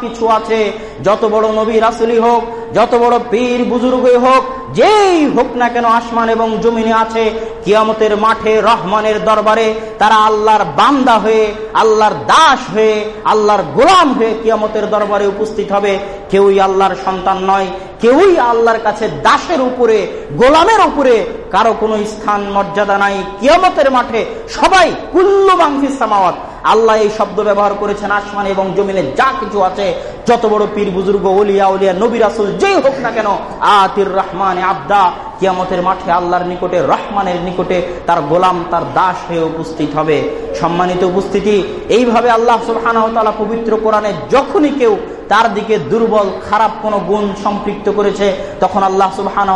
কিছু আছে, যত বড় নবী রাসুলি হোক, যত বড় পীর বুজুর্গই হোক, যেই হোক না কেন আসমান এবং জমিনে আছে, কিয়ামতের মাঠে রহমানের দরবারে তারা আল্লাহর বান্দা হয়ে আল্লাহর দাস হয়ে আল্লাহর গোলাম হয়ে কিয়ামতের দরবারে উপস্থিত হবে। কেউই আল্লাহর সন্তান নয় কেউই আল্লাহর কাছে দাসের উপরে, গোলামের উপরে কারও কোনো স্থান, মর্যাদা নাই। কিয়ামতের মাঠে সবাই কুল্লু বাংফিস সামাওয়াত। আল্লাহ এই শব্দ ব্যবহার করেছেন আসমান এবং জমিনে যা কিছু আছে, যত বড় পীর, বুজুর্গ, ওলিয়া, উলিয়া, নবী, রাসুল, যেই হোক না কেন, আতির রহমান আবদা। কিয়ামতের মাঠে আল্লাহর নিকটে, রহমানের নিকটে তার গোলাম, তার দাস হয়ে উপস্থিত হবে। সম্মানিত উপস্থিতি, এইভাবে আল্লাহ সুলহানা পবিত্র কোরআনে যখনই কেউ তার দিকে দুর্বল, খারাপ কোন গুণ সম্পৃক্ত করেছে, তখন আল্লাহ সুবাহানা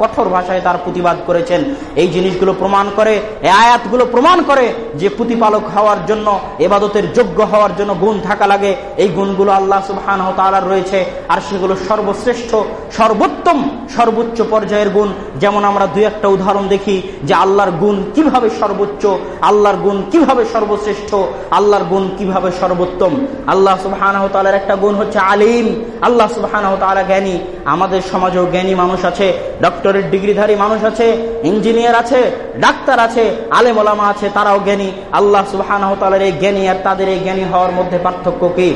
কঠোর ভাষায় তার প্রতিবাদ করেছেন। এই জিনিসগুলো প্রমাণ করে, এই আয়াতগুলো প্রমাণ করে যে প্রতিপালক হওয়ার জন্য, এবাদতের যোগ্য হওয়ার জন্য গুণ থাকা লাগে। এই গুণগুলো আল্লাহ তালার রয়েছে, আর সেগুলো সর্বশ্রেষ্ঠ, সর্বোত্তম, সর্বোচ্চ পর্যায়ের গুণ। যেমন আমরা দুই একটা উদাহরণ দেখি, যে আল্লাহর গুণ কীভাবে সর্বোচ্চ, আল্লাহর গুণ কীভাবে সর্বশ্রেষ্ঠ, আল্লাহর গুণ কীভাবে সর্বোত্তম। আল্লাহ সুবাহান একটা গুণ হচ্ছে হচ্ছে আলিম। আল্লাহ সুবাহ জ্ঞানী। আমাদের সমাজেও জ্ঞানী মানুষ আছে, ডক্টরের ডিগ্রিধারী মানুষ আছে, ইঞ্জিনিয়ার আছে, ডাক্তার আছে, আলেম ওলামা আছে, তারাও জ্ঞানী। আল্লাহ সুবাহ এই জ্ঞানী আর তাদের এই জ্ঞানী হওয়ার মধ্যে পার্থক্য কি?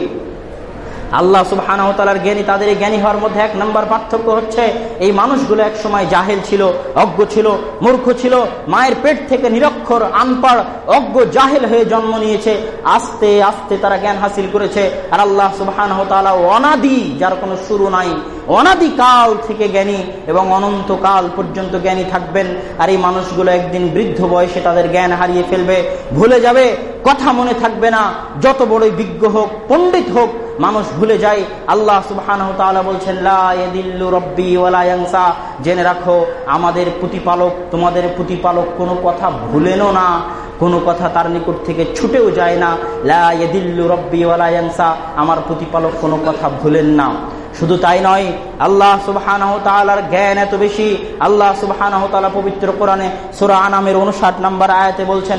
আল্লাহ সুবাহানতালার জ্ঞানী, তাদের জ্ঞানী হওয়ার মধ্যে এক নম্বর পার্থক্য হচ্ছে, এই মানুষগুলো এক সময় জাহেল ছিল, অজ্ঞ ছিল, মূর্খ ছিল, মায়ের পেট থেকে নিরক্ষর, আনপাড়, অজ্ঞ, জাহেল হয়ে জন্ম নিয়েছে। আস্তে আস্তে তারা জ্ঞান হাসিল করেছে। আর আল্লাহ সুবাহ অনাদি, যার কোনো শুরু নাই। অনাদিকাল থেকে জ্ঞানী এবং অনন্তকাল পর্যন্ত জ্ঞানী থাকবেন। আর এই মানুষগুলো একদিন বৃদ্ধ বয়সে তাদের জ্ঞান হারিয়ে ফেলবে, ভুলে যাবে, কথা মনে থাকবে না। যত বড়ই বিজ্ঞ হোক, পণ্ডিত হোক, মানুষ ভুলে যায়। আল্লাহ সুবহান বলছেন রব্বি জেনে রাখো, আমাদের প্রতিপালক, তোমাদের প্রতিপালক কোনো কথা ভুলেনও না। কোনো কথা তার নিকট থেকে ছুটেও যায় না। লাদিল্লু রব্বি ওয়ালায়াংসা আমার প্রতিপালক কোনো কথা ভুলেন না। শুধু তাই নয়, আল্লাহ সুবাহ জ্ঞান এত বেশি, আল্লাহ সুবাহ পবিত্র কোরআনে সুরা আনামের উনষাট নম্বর আয়াতে বলছেন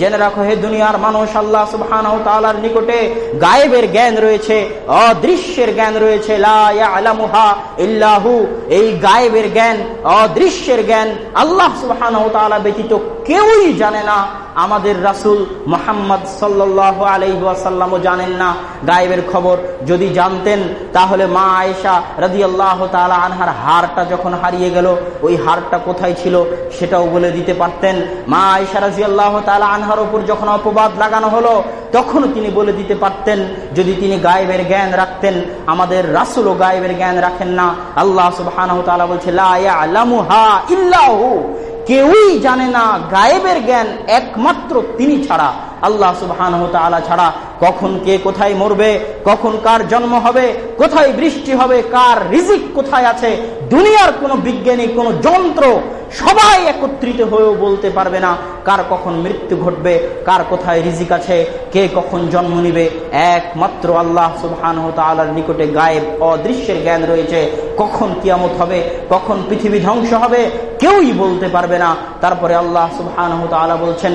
জেনে রাখো, হে দুনিয়ার মানুষ, আল্লাহ সুবহান ও তালার নিকটে গায়েবের জ্ঞান রয়েছে, অদৃশ্যের জ্ঞান রয়েছে এই গায়েবের জ্ঞান, অদৃশ্যের জ্ঞান আল্লাহ সুবহান ও তালা ব্যতীত কেউই জানে না। আমাদের রাসুল মোহাম্মদ সাল্লাহ আলহাসাল্লামও জানেন না। গায়েবের খবর যদি জানতেন, তাহলে মা আয়েশা রাজি আল্লাহ তালা আনহার হারটা যখন হারিয়ে গেল, ওই হারটা কোথায় ছিল সেটাও বলে দিতে পারতেন। মা আয়েশা রাজি আল্লাহ তালা আনহার ওপর যখন অপবাদ লাগানো হলো, তখনও তিনি বলে দিতে পারতেন, যদি তিনি গায়েবের জ্ঞান রাখতেন, আমাদের রাসুলও গায়েবের জ্ঞান রাখেন না। আল্লাহ সুবাহ বলছে কেউই জানে না গায়েবের জ্ঞান একমাত্র তিনি ছাড়া। আল্লাহ সুবহান ছাড়া কখন কে কোথায় মরবে, কখন কার জন্ম হবে, কোথায় বৃষ্টি হবে, কার রিজিক কোথায় আছে, দুনিয়ার কোনো বিজ্ঞানী, কোনো যন্ত্র সবাই একত্রিত হয়েও বলতে পারবে না কার কখন মৃত্যু ঘটবে, কার কোথায় রিজিক আছে, কে কখন জন্ম নিবে। একমাত্র আল্লাহ সুবহান নিকটে গায়েব, অদৃশ্যের জ্ঞান রয়েছে। কখন কিয়ামত হবে, কখন পৃথিবী ধ্বংস হবে, কেউই বলতে পারবে না। তারপরে আল্লাহ সুবহান বলছেন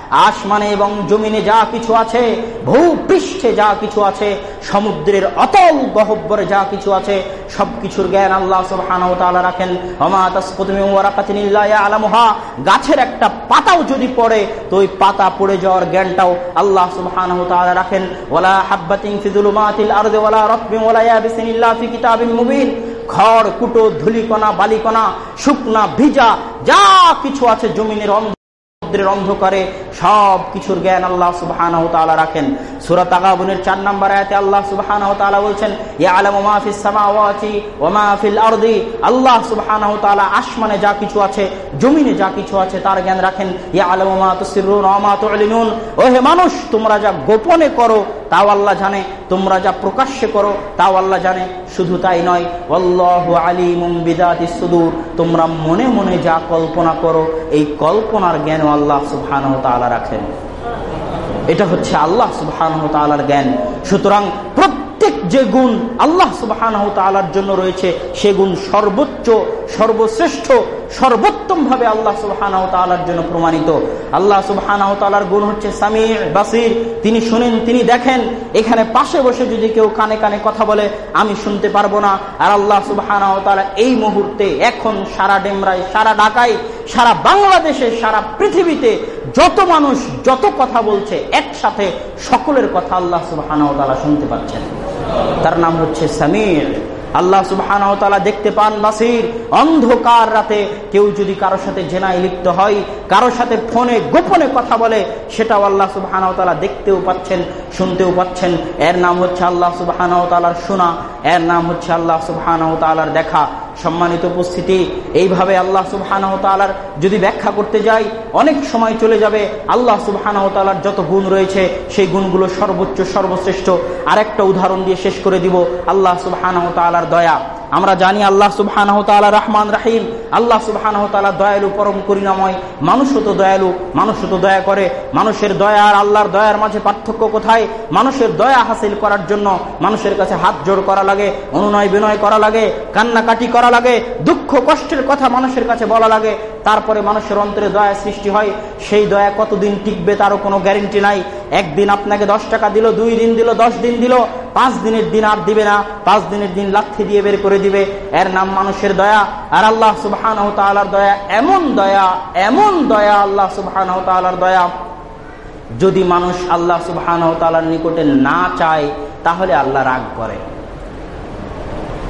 আসমানে এবং জমিনে যা কিছু আছে, ভূপৃষ্ঠে যা কিছু আছে, সমুদ্রের অতল গহব্বরে যা কিছু আছে, সবকিছুর জ্ঞান আল্লাহ সুবহানাহু তাআলা রাখেন। ইয়ালামুহা। গাছের একটা পাতাও যদি পড়ে, তো ওই পাতা পড়ে যাওয়ার জ্ঞানটাও আল্লাহ সুবহানাহু তাআলা রাখেন। ওলা হাববাতিন ফি যুলুমাতিল আরদি ওয়ালা ইয়াবিসিন ইল্লা ফি কিতাবিন মুবিন। খড় কুটো ধুলিকণা, বালিকণা, শুকনা, ভিজা, যা কিছু আছে জমিনের অন্ধ সমুদ্রের অন্ধকারে সব কিছুর জ্ঞান আল্লাহ সুবহান রাখেন। সুরত আগাবনের চার নম্বর আয়তে আল্লাহ সুবহান বলছেন আল্লাহ সুবহান আসমানে যা কিছু আছে, জমিনে যা কিছু আছে তার জ্ঞান রাখেন। ইয়া ও হে মানুষ, তোমরা যা গোপনে করো তাও আল্লাহ জানে, তোমরা যা প্রকাশ্যে করো, তাও আল্লাহ জানে, শুধু তাই নয় আলিমুম বিদাতি সুদূর, তোমরা মনে মনে যা কল্পনা করো, এই কল্পনার জ্ঞান আল্লাহ সুবহান রাখেন। এটা হচ্ছে আল্লাহ সুবহান তালার জ্ঞান। সুতরাং প্রত্যেক যে গুণ আল্লাহ তালার জন্য রয়েছে, সে গুণ সর্বোচ্চ, সর্বশ্রেষ্ঠ, সর্বোত্তম ভাবে আল্লাহ সুবহান তালার জন্য প্রমাণিত। আল্লাহ সুবহান তালার গুণ হচ্ছে সামির বাসির। তিনি শুনেন, তিনি দেখেন, এখানে পাশে বসে যদি কেউ কানে কানে কথা বলে, আমি শুনতে পারব না। আর আল্লাহ সুবহান তালা এই মুহূর্তে, এখন সারা ডেমরায়, সারা ঢাকায়, সারা বাংলাদেশে, সারা পৃথিবীতে যত মানুষ যত কথা বলছে, একসাথে সকলের কথা আল্লাহ সুবহান তালা শুনতে পাচ্ছেন। তার নাম হচ্ছে সামির। আল্লাহ সুবহান দেখতে পান বাসির। অন্ধকার রাতে কেউ যদি কারও সাথে জেনায় লিপ্ত হয় কারও সাথে ফোনে, গোপনে কথা বলে, সেটাও আল্লাহ সুবহান দেখতেও পাচ্ছেন, শুনতেও পাচ্ছেন। এর নাম হচ্ছে আল্লাহ সুবহান শোনা, এর নাম হচ্ছে আল্লাহ সুবহান দেখা। সম্মানিত উপস্থিতি। এইভাবে আল্লাহ সুবহান তালার যদি ব্যাখ্যা করতে যাই, অনেক সময় চলে যাবে আল্লাহ সুবহান তালার যত গুণ রয়েছে, সেই গুণগুলো সর্বোচ্চ, সর্বশ্রেষ্ঠ। আরেকটা উদাহরণ দিয়ে শেষ করে দিব, আল্লাহ সুবহান তালার দয়া। আমরা জানি আল্লাহ সুবহান রহমান রাহিম। আল্লাহ সুবহান দয়ালু, পরম করিনাময় মানুষও তো দয়ালু, মানুষও তো দয়া করে। মানুষের দয়া আর আল্লাহর দয়ার মাঝে পার্থক্য কোথায়? মানুষের দয়া হাসিল করার জন্য মানুষের কাছে হাত জোড় করা লাগে অনুনয় বিনয় করা লাগে, কান্নাকাটি করা লাগে দুঃখ কষ্টের কথা মানুষের কাছে বলা লাগে। তারপরে মানুষের অন্তরে দয়া সৃষ্টি হয়। সেই দয়া কতদিন টিকবে তারও কোনো গ্যারেন্টি নাই। একদিন আপনাকে দশ টাকা দিল, দুই দিন দিল, দশ দিন দিল, পাঁচ দিনের দিন আর দিবে না। পাঁচ দিনের দিন লাথি দিয়ে বের করে দিবে। এর নাম মানুষের দয়া। আর আল্লাহ সুবহান দয়া এমন দয়া এমন দয়া আল্লাহ সুবহান দয়া। যদি মানুষ আল্লাহ সুবহান নিকটে না চায়, তাহলে আল্লাহ রাগ করে।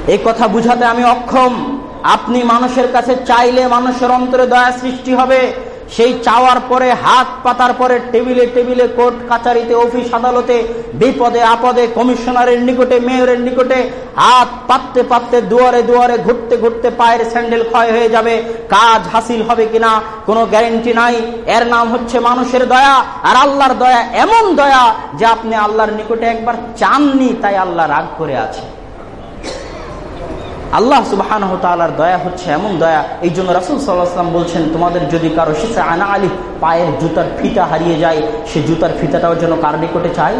এই কথা বুঝাতে আমি অক্ষম। আপনি মানুষের কাছে চাইলে মানুষের অন্তরে দয়া সৃষ্টি হবে। সেই চাওয়ার পরে, হাত পাতার পরে, টেবিলে টেবিলে, কোর্ট কাচারিতে, অফিস আদালতে, বিপদে আপদে, কমিশনারের নিকটে, মেয়রের নিকটে, হাত পাততে পাততে, দুয়ারে দুয়ারে, ঘুরতে ঘুরতে পায়ের স্যান্ডেল ক্ষয় হয়ে যাবে। কাজ হাসিল হবে কিনা কোনো গ্যারেন্টি নাই। এর নাম হচ্ছে মানুষের দয়া। আর আল্লাহর দয়া এমন দয়া যে আপনি আল্লাহর নিকটে একবার চাননি, তাই আল্লাহ রাগ করে আছে। আল্লাহ তালার দয়া হচ্ছে এমন দয়া। এই জন্য রাসুল সাল্লাহাম বলছেন, তোমাদের যদি কারও সে আনা আলী পায়ের জুতার ফিতা হারিয়ে যায়, সে জুতার ফিতাটাও যেন কার নিকটে চাই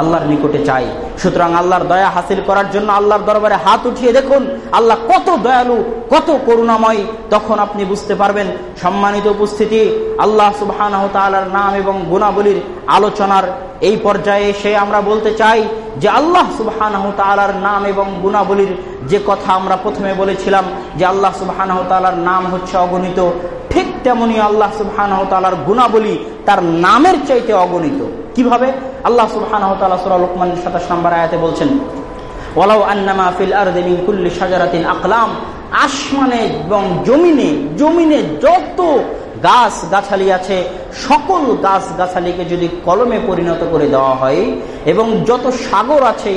আল্লাহর নিকটে চাই। সুতরাং আল্লাহর দয়া হাসিল করার জন্য আল্লাহর দরবারে হাত উঠিয়ে দেখুন, আল্লাহ কত দয়ালু, কত করুণাময়। তখন আপনি বুঝতে পারবেন, সম্মানিত উপস্থিতি, আল্লাহ সুবাহ নাম এবং গুণাবলীর আলোচনার এই পর্যায়ে এসে আমরা বলতে চাই যে আল্লাহ সুবাহ নাম এবং গুণাবলীর যে কথা আমরা প্রথমে বলেছিলাম যে আল্লাহ সুবাহ নাম হচ্ছে অগণিত, ঠিক তেমনি আল্লাহ সুবাহ গুণাবলী তার নামের চাইতে অগণিত। কীভাবে? আল্লাহ সুবহান লোকমান সাতাশ নম্বর আয়াতে বলছেন আকলাম আসমানে এবং জমিনে জমিনে যত গাছ গাছালি আছে, সকল গাছ গাছালিকে যদি কলমে পরিণত করে দেওয়া হয়, এবং যত সাগর আছে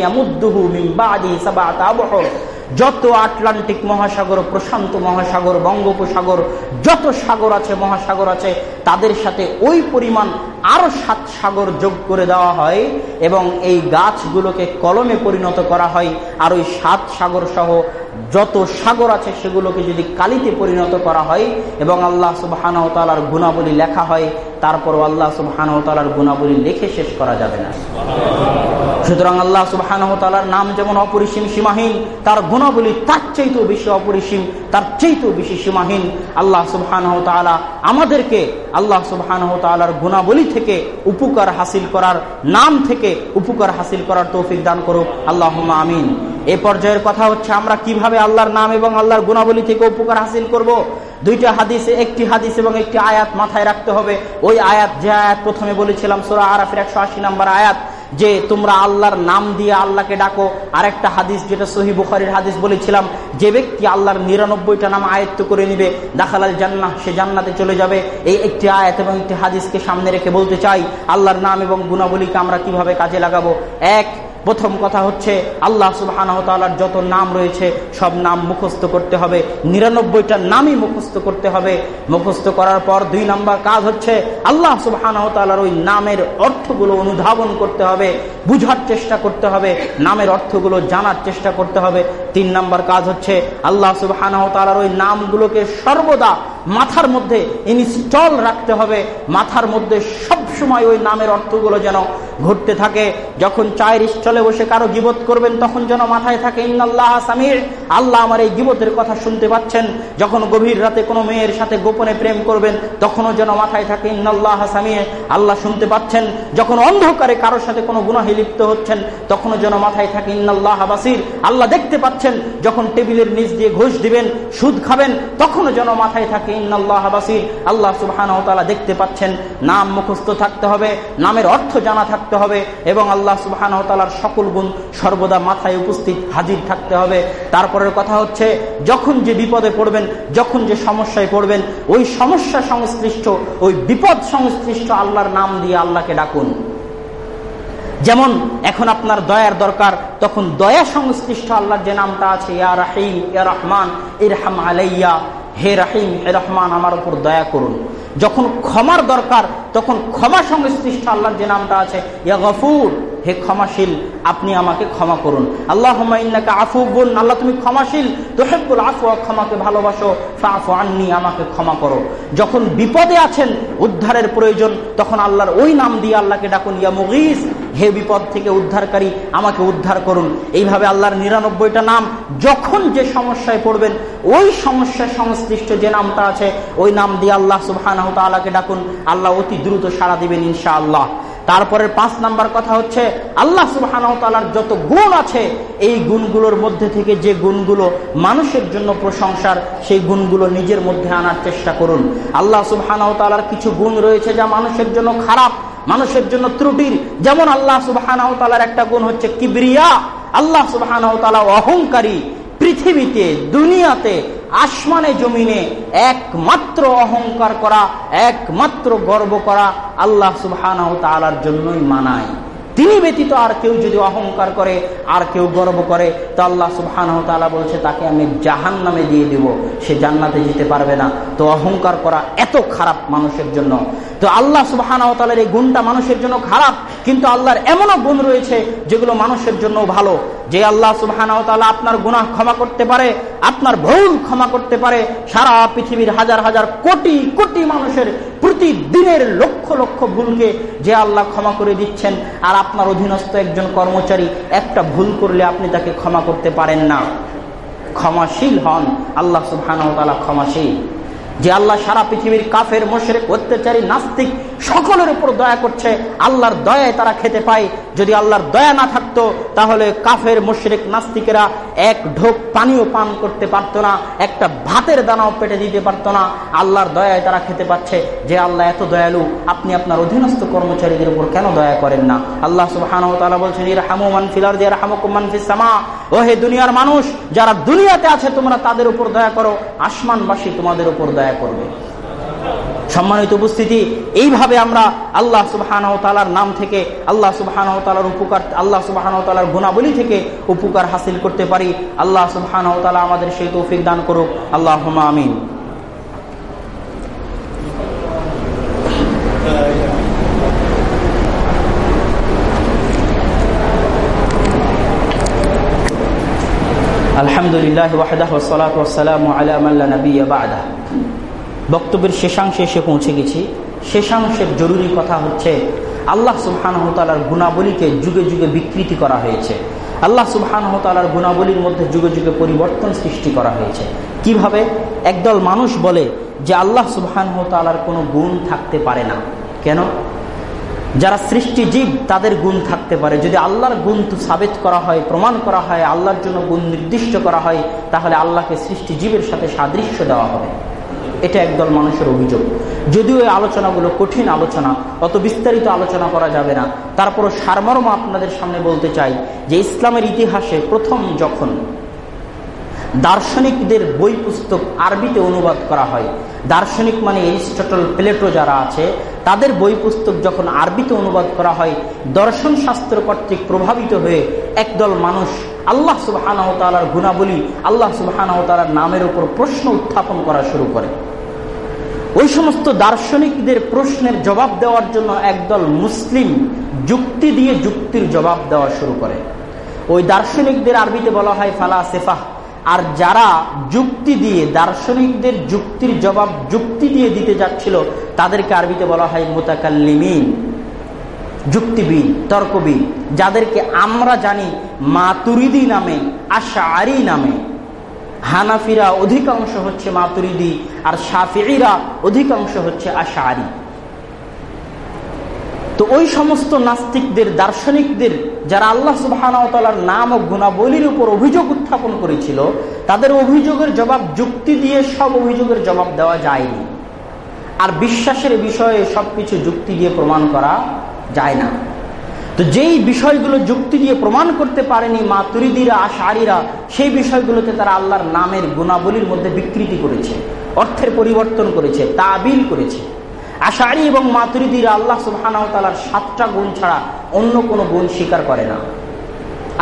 যত আটলান্টিক মহাসাগর, প্রশান্ত মহাসাগর, বঙ্গোপসাগর, যত সাগর আছে, মহাসাগর আছে, তাদের সাথে ওই পরিমাণ আরও সাত সাগর যোগ করে দেওয়া হয়, এবং এই গাছগুলোকে কলমে পরিণত করা হয়, আর ওই সাত সাগর সহ যত সাগর আছে সেগুলোকে যদি কালিতে পরিণত করা হয় এবং আল্লাহ সুবাহানাও তালার গুণাবলী লেখা হয়, তারপরও আল্লাহ সুবাহানাও তালার গুণাবলী লিখে শেষ করা যাবে না। সুতরাং আল্লাহ সুবাহানাহ তালার নাম যেমন অপরিসীম সীমাহীন, তার গুণাবলী তার চাইতেও বেশি অপরিসীম, তার চাইতেও বেশি সীমাহীন। আল্লাহ সুবাহানাহ তালা আমাদেরকে আল্লাহ সুবাহানাহ তালার গুণাবলী থেকে উপকার হাসিল করার নাম থেকে উপকার হাসিল করার তৌফিক দান করুক। আল্লাহ আমিন। এ পর্যায়ের কথা হচ্ছে, আমরা কীভাবে আল্লাহর নাম এবং আল্লাহর গুণাবলী থেকে উপকার হাসিল করব। দুইটা হাদিসে, একটি হাদিস এবং একটি আয়াত মাথায় রাখতে হবে। ওই আয়াত, যে আয়াত প্রথমে বলেছিলাম, সোরা আরাফের একশো আশি নম্বর আয়াত, যে তোমরা আল্লাহর নাম দিয়ে আল্লাহকে ডাকো। আর একটা হাদিস, যেটা সহি বুখারির হাদিস বলেছিলাম, যে ব্যক্তি আল্লাহর নিরানব্বইটা নাম আয়ত্ত করে নিবে, দাখালাল জান্নাহ, সে জান্নাতে চলে যাবে। এই একটি আয়াত এবং একটি হাদিসকে সামনে রেখে বলতে চাই, আল্লাহর নাম এবং গুণাবলীকে আমরা কীভাবে কাজে লাগাবো? এক প্রথম কথা হচ্ছে আল্লাহ সুবাহর যত নাম রয়েছে, সব নাম মুখস্থ করতে হবে। নিরানব্বইটা নামই মুখস্থ করতে হবে। মুখস্থ করার পর দুই নাম্বার কাজ হচ্ছে আল্লাহ সুবাহর ওই নামের অর্থগুলো অনুধাবন করতে হবে, বুঝার চেষ্টা করতে হবে, নামের অর্থগুলো জানার চেষ্টা করতে হবে। তিন নাম্বার কাজ হচ্ছে আল্লাহ সুবাহর ওই নামগুলোকে সর্বদা মাথার মধ্যে ইনস্টল রাখতে হবে। মাথার মধ্যে সব সময় ওই নামের অর্থগুলো যেন ঘটতে থাকে। যখন চায়ের স্থলে বসে কারও গিবত করবেন, তখন যেন মাথায় থাকে ইন্নআল্লাহ সামির। আল্লাহ আমার এই গিবতের কথা শুনতে পাচ্ছেন। যখন গভীর রাতে কোনো মেয়ের সাথে গোপনে প্রেম করবেন, তখনও যেন মাথায় থাকে ইন্নআল্লাহ সামির। আল্লাহ শুনতে পাচ্ছেন। যখন অন্ধকারে কারোর সাথে কোনো গুনাহে লিপ্ত হচ্ছেন, তখনও যেন মাথায় থাকে ইন্নআল্লাহ বাসির। আল্লাহ দেখতে পাচ্ছেন, যখন টেবিলের নিচ দিয়ে ঘুষ দিবেন, সুদ খাবেন, তখনও যেন মাথায় থাকে আল্লাহ দেখতে পাচ্ছেন, নাম মুখস্থ থাকতে হবে, নামের অর্থ জানা থাকতে হবে, এবং আল্লাহ সকল গুণ সর্বদা মাথায় উপস্থিত হাজির থাকতে হবে। তারপরের কথা হচ্ছে, যখন যে বিপদে পড়বেন, যখন যে সমস্যায় পড়বেন, ওই সমস্যা সংশ্লিষ্ট, ওই বিপদ সংশ্লিষ্ট আল্লাহর নাম দিয়ে আল্লাহকে ডাকুন। যেমন, এখন আপনার দয়ার দরকার, তখন দয়া সংশ্লিষ্ট আল্লাহর যে নামটা আছে, ইয়া রাহিম, ইয়া রহমান, ইরহাম আলাইয়া হে রাহিম হে রহমান আমার উপর দয়া করুন। যখন ক্ষমার দরকার, তখন ক্ষমা সংশ্লিষ্ট আল্লাহর যে নামটা আছে, ইয়া গফুর, হে ক্ষমাশীল, আপনি আমাকে ক্ষমা করুন। আল্লাহ আফু বোন আল্লাহ তুমি ক্ষমাশীল তোহেবুল আফু, ক্ষমাকে ভালোবাসো ফাফু আননি, আমাকে ক্ষমা করো। যখন বিপদে আছেন, উদ্ধারের প্রয়োজন, তখন আল্লাহর ওই নাম দিয়ে আল্লাহকে ডাকুন, ইয়া মুগিস হে বিপদ থেকে উদ্ধারকারী, আমাকে উদ্ধার করুন। এইভাবে আল্লাহর নিরানব্বইটা নাম, যখন যে সমস্যায় পড়বেন, ওই সমস্যার সংশ্লিষ্ট যে নামটা আছে, ওই নাম দিয়ে আল্লাহ সুবাহ ডাকুন। আল্লাহ অতি দ্রুত সাড়া দিবেন ইনশা আল্লাহ তারপরের পাঁচ নাম্বার কথা হচ্ছে, আল্লাহ সুবাহর যত গুণ আছে, এই গুণগুলোর মধ্যে থেকে যে গুণগুলো মানুষের জন্য প্রশংসার, সেই গুণগুলো নিজের মধ্যে আনার চেষ্টা করুন। আল্লাহ সুবাহর কিছু গুণ রয়েছে যা মানুষের জন্য খারাপ মানুষের জন্য ত্রুটির যেমন আল্লাহ সুবাহ একটা গুণ হচ্ছে কিবরিয়া। আল্লাহ সুবাহ অহংকারী। পৃথিবীতে, দুনিয়াতে, আসমানে, জমিনে একমাত্র অহংকার করা, একমাত্র গর্ব করা আল্লাহ সুবাহ জন্যই মানায়। তিনি ব্যতীত আর কেউ যদি অহংকার করে, আর কেউ গর্ব করে, তো আল্লাহ সুবহান বলছে, তাকে আমি জাহান নামে দিয়ে দিব। সে জান্নাতে যেতে পারবে না। তো অহংকার করা এত খারাপ মানুষের জন্য। তো আল্লাহ সুবহান এই গুণটা মানুষের জন্য খারাপ। কিন্তু আল্লাহর এমনও গুণ রয়েছে যেগুলো মানুষের জন্য ভালো। যে আল্লাহ সুবহান আপনার গুনাহ ক্ষমা করতে পারে, আপনার ভুল ক্ষমা করতে পারে, সারা পৃথিবীর হাজার হাজার কোটি কোটি মানুষের প্রতিদিনের লক্ষ লক্ষ ভুলকে যে আল্লাহ ক্ষমা করে দিচ্ছেন, আর আপনার অধীনস্থ একজন কর্মচারী একটা ভুল করলে আপনি তাকে ক্ষমা করতে পারেন না। ক্ষমাশীল হন, আল্লাহ সুবহান ক্ষমাশীল। যে আল্লাহ সারা পৃথিবীর কাফের, মোশরেক, অত্যাচারী, নাস্তিক সকলের উপর দয়া করছে, আল্লাহর দয়ায় তারা খেতে পায়। যদি আল্লাহর দয়া না থাকতো, তাহলে কাফের, মুশরিক, নাস্তিকেরা এক ঢোক পানিও পান করতে পারত না, একটা ভাতের দানাও পেটে দিতে পারত না। আল্লাহর দয়ায় তারা খেতে পাচ্ছে যে আল্লাহ এত দয়ালু, আপনি আপনার অধীনস্থ কর্মচারীদের উপর কেন দয়া করেন না? আল্লাহ সুবাহ বলছেন হামু মানফিলার দিয়ে হামুকুম মানফিসামা ও হে দুনিয়ার মানুষ, যারা দুনিয়াতে আছে, তোমরা তাদের উপর দয়া করো, আসমানবাসী তোমাদের উপর দয়া করবে। সম্মানিত উপস্থিতি, এইভাবে আমরা আল্লাহ সুবাহানাও নাম থেকে, আল্লাহ সুবাহানাও উপকার, আল্লাহ সুবাহানাও তালার গুণাবলী থেকে উপকার হাসিল করতে পারি। আল্লাহ তালা আমাদের সেই তৌফিক দান করুক। আল্লাহ আমিন। আলহামদুলিল্লাহ ওয়াহদাহ ওসালাত ওসালাম আলামাল্লা নবী বাদা বক্তব্যের শেষাংশে এসে পৌঁছে গেছি। শেষাংশের জরুরি কথা হচ্ছে, আল্লাহ সুবহানহতালার গুণাবলীকে যুগে যুগে বিকৃতি করা হয়েছে। আল্লাহ সুবহানহতালার গুণাবলীর মধ্যে যুগে যুগে পরিবর্তন সৃষ্টি করা হয়েছে। কীভাবে? একদল মানুষ বলে যে আল্লাহ সুবহানহতালার কোনো গুণ থাকতে পারে না। কেন? যারা সৃষ্টি জীব, তাদের গুণ থাকতে পারে। যদি আল্লাহর গুণ তো সাবেত করা হয়, প্রমাণ করা হয়, আল্লাহর জন্য গুণ নির্দিষ্ট করা হয়, তাহলে আল্লাহকে সৃষ্টি জীবের সাথে সাদৃশ্য দেওয়া হবে। এটা একদল মানুষের অভিযোগ। যদিও এই আলোচনাগুলো কঠিন আলোচনা, অত বিস্তারিত আলোচনা করা যাবে না। তারপরও সারমর্ম আপনাদের সামনে বলতে চাই যে ইসলামের ইতিহাসে প্রথম যখন দার্শনিকদের বই পুস্তক আরবিতে অনুবাদ করা হয়, দার্শনিক মানে এরিস্টটল, প্লেটো যারা আছে তাদের বই পুস্তক যখন আরবিতে অনুবাদ করা হয়, দর্শন শাস্ত্র কর্তৃক প্রভাবিত হয়ে একদল মানুষ আল্লাহ সুবাহানহতালার গুণাবলী, আল্লাহ সুবাহানহতালার নামের উপর প্রশ্ন উত্থাপন করা শুরু করে। ওই সমস্ত দার্শনিকদের প্রশ্নের জবাব দেওয়ার জন্য একদল মুসলিম যুক্তি দিয়ে যুক্তির জবাব দেওয়া শুরু করে। ওই দার্শনিকদের আরবিতে বলা হয় ফালা সেফাহ আর যারা যুক্তি দিয়ে, দার্শনিকদের যুক্তির জবাব যুক্তি দিয়ে দিতে যাচ্ছিল, তাদেরকে আরবিতে বলা হয় মোতাকাল্লিমিন, যুক্তিবিদ, তর্কবিদ, যাদেরকে আমরা জানি মাতুরিদি নামে আশারি নামে। হানাফিরা অধিকাংশ হচ্ছে মাতুরিদি আর সাফিরা অধিকাংশ হচ্ছে আশারি তো ওই সমস্ত নাস্তিকদের, দার্শনিকদের যারা আল্লাহ সুবাহর নাম ও গুণাবলীর উপর অভিযোগ উত্থাপন করেছিল, তাদের অভিযোগের জবাব, যুক্তি দিয়ে সব অভিযোগের জবাব দেওয়া যায়নি। আর বিশ্বাসের বিষয়ে সবকিছু যুক্তি দিয়ে প্রমাণ করা যায় না। তো যেই বিষয়গুলো যুক্তি দিয়ে প্রমাণ করতে পারেনি মা তুরিদিরা আশারিরা সেই বিষয়গুলোতে তারা আল্লাহর নামের গুণাবলীর মধ্যে বিকৃতি করেছে, অর্থের পরিবর্তন করেছে, তাবিল করেছে। আশারি এবং মাতুরিদিরা আল্লাহ সুবাহানার সাতটা গুণ ছাড়া অন্য কোনো গুণ স্বীকার করে না।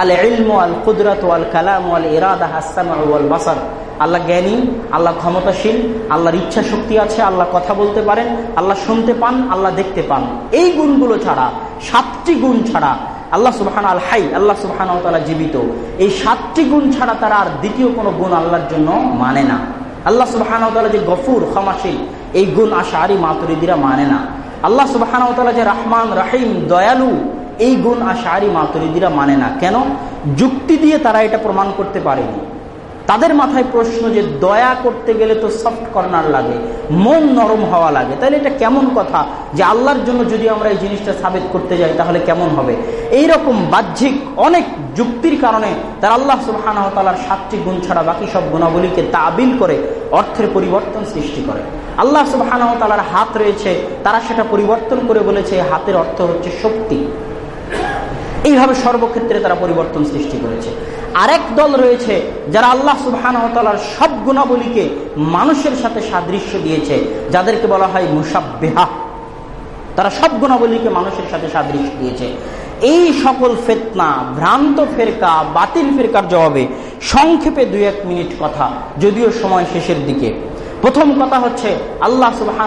আল ইলম, আল কুদরত, আল কালাম, আল ইরাদা হাসান আল বাসার। আল্লাহ জ্ঞানী, আল্লাহ ক্ষমতাশীল, আল্লাহর ইচ্ছা শক্তি আছে, আল্লাহ কথা বলতে পারেন, আল্লাহ শুনতে পান, আল্লাহ দেখতে পান। এই গুণগুলো ছাড়া, সাতটি গুণ ছাড়া আল্লাহ সুবাহান আল হাই, আল্লাহ সুবাহান জীবিত। এই সাতটি গুণ ছাড়া তারা আর দ্বিতীয় কোনো গুণ আল্লাহর জন্য মানে না। আল্লাহ সুবাহান যে গফুর, ক্ষমাশীল এই গুণ আশারি মাতুরিদিরা মানে না। আল্লাহ সুবাহান যে রাহমান, রাহিম, দয়ালু, এই গুণ আশারি মাতুরিদিরা মানে না। কেন? যুক্তি দিয়ে তারা এটা প্রমাণ করতে পারেনি। তাদের মাথায় প্রশ্ন যে দয়া করতে গেলে তো সফট কর্নার লাগে, মন নরম হওয়া লাগে। তাহলে এটা কেমন কথা? যে আল্লাহর জন্য যদি আমরা এই জিনিসটা সাবেত করতে যাই, তাহলে কেমন হবে? এই রকম বাহ্যিক অনেক যুক্তির কারণে তার আল্লাহ সুবাহানতালার সাতটি গুণ ছাড়া বাকি সব গুণাবলীকে তাবিল করে অর্থের পরিবর্তন সৃষ্টি করে। আল্লাহ সুবাহানতালার হাত রয়েছে, তারা সেটা পরিবর্তন করে বলেছে, হাতের অর্থ হচ্ছে শক্তি। এইভাবে সর্বক্ষেত্রে তারা পরিবর্তন সৃষ্টি করেছে। আরেক দল রয়েছে যারা আল্লাহ সুবাহানতালার সব গুণাবলীকে মানুষের সাথে সাদৃশ্য দিয়েছে, যাদেরকে বলা হয় মুসাব্বেহা তারা সব গুণাবলীকে মানুষের সাথে সাদৃশ্য দিয়েছে। এই সকল ফেতনা, ভ্রান্ত ফেরকা, বাতিল ফেরকার জবাবে সংক্ষেপে দুই এক মিনিট কথা, যদিও সময় শেষের দিকে। প্রথম কথা হচ্ছে, আল্লাহ সুবাহ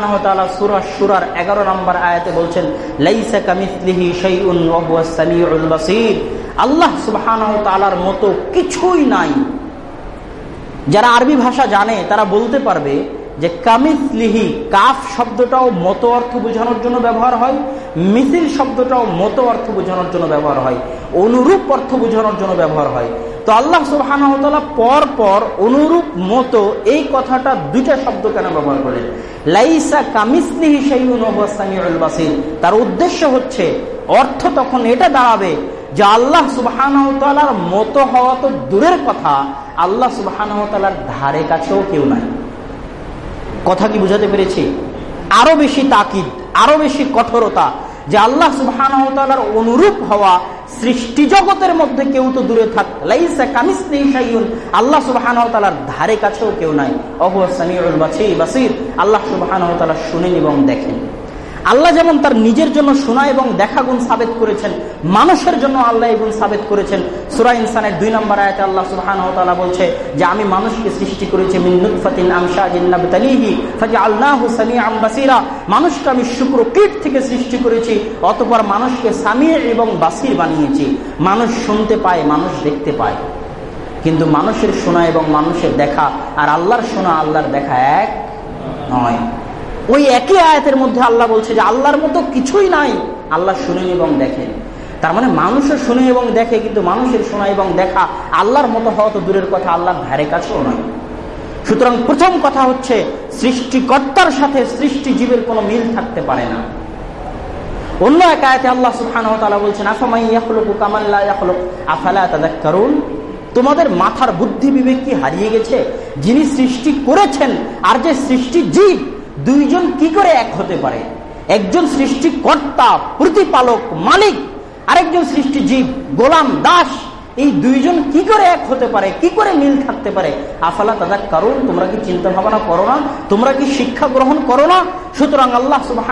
সুরা সুরার এগারো নম্বর আয়াতে বলছেন আল্লাহ সুবহান তালার মতো কিছুই নাই। যারা আরবি ভাষা জানে, তারা বলতে পারবে যে কামিসলিহি কাফ শব্দটাও মতো অর্থ বোঝানোর জন্য ব্যবহার হয় মিসিল শব্দটাও মতো অর্থ বোঝানোর জন্য ব্যবহার হয়, অনুরূপ অর্থ বোঝানোর জন্য ব্যবহার হয়। তো আল্লাহ সুবাহ পর পর অনুরূপ মতো এই কথাটা দুইটা শব্দ কেন ব্যবহার করেন? লাইসা কামিসলিহি বাসির। তার উদ্দেশ্য হচ্ছে, অর্থ তখন এটা দাঁড়াবে যে আল্লাহ সুবাহ মতো হওয়া তো দূরের কথা, আল্লাহ সুবাহ ধারে কাছেও কেউ নাই। কথা কি বুঝাতে পেরেছি? আরও বেশি তাকিদ, আরও বেশি কঠোরতা, যে আল্লাহ সুবাহর অনুরূপ হওয়া সৃষ্টি জগতের মধ্যে কেউ তো দূরে থাক। আল্লাহ সুবাহ ধারে কাছেও কেউ নাই। বাসির। আল্লাহ সুবাহ শুনেন এবং দেখেন। আল্লাহ যেমন তার নিজের জন্য শোনা এবং দেখা গুণ সাবেত করেছেন, মানুষের জন্য আল্লাহ গুণ সাবেত করেছেন। সুরা ইনসানের দুই নম্বর আয়তে আল্লাহ সুবহান বলছে যে, আমি মানুষকে সৃষ্টি করেছি মানুষকে আমি শুক্র থেকে সৃষ্টি করেছি, অতপর মানুষকে সামির এবং বাসির বানিয়েছি। মানুষ শুনতে পায়, মানুষ দেখতে পায়। কিন্তু মানুষের শোনা এবং মানুষের দেখা আর আল্লাহর শোনা, আল্লাহর দেখা এক নয়। ওই একই আয়াতের মধ্যে আল্লাহ বলছে যে আল্লাহর মতো কিছুই নাই। আল্লাহ শুনেন এবং দেখেন। তার মানে মানুষের শুনে এবং দেখে, কিন্তু মানুষের শোনা এবং দেখা আল্লাহর মতো হওয়া তো দূরের কথা, আল্লাহর ধারে কাছেও নয়। সুতরাং প্রথম কথা হচ্ছে, সৃষ্টিকর্তার সাথে সৃষ্টি জীবের কোনো মিল থাকতে পারে না। অন্য এক আয়াতে আল্লাহ সুবহান বলছেন কারণ তোমাদের মাথার বুদ্ধি বিবেক কি হারিয়ে গেছে? যিনি সৃষ্টি করেছেন, আর যে সৃষ্টি জীব দুইজন কি করে এক হতে পারে? একজন সৃষ্টিকর্তা প্রতিপালক, মালিক, আরেকজন সৃষ্টি জীব, গোলাম, দাস। এই দুইজন কি করে এক হতে পারে? কি করে মিল থাকতে পারে? আফালা দাদা কারণ তোমরা কি চিন্তা ভাবনা করো না? তোমরা কি শিক্ষা গ্রহণ করো না? সুতরাং আল্লাহ সুবাহ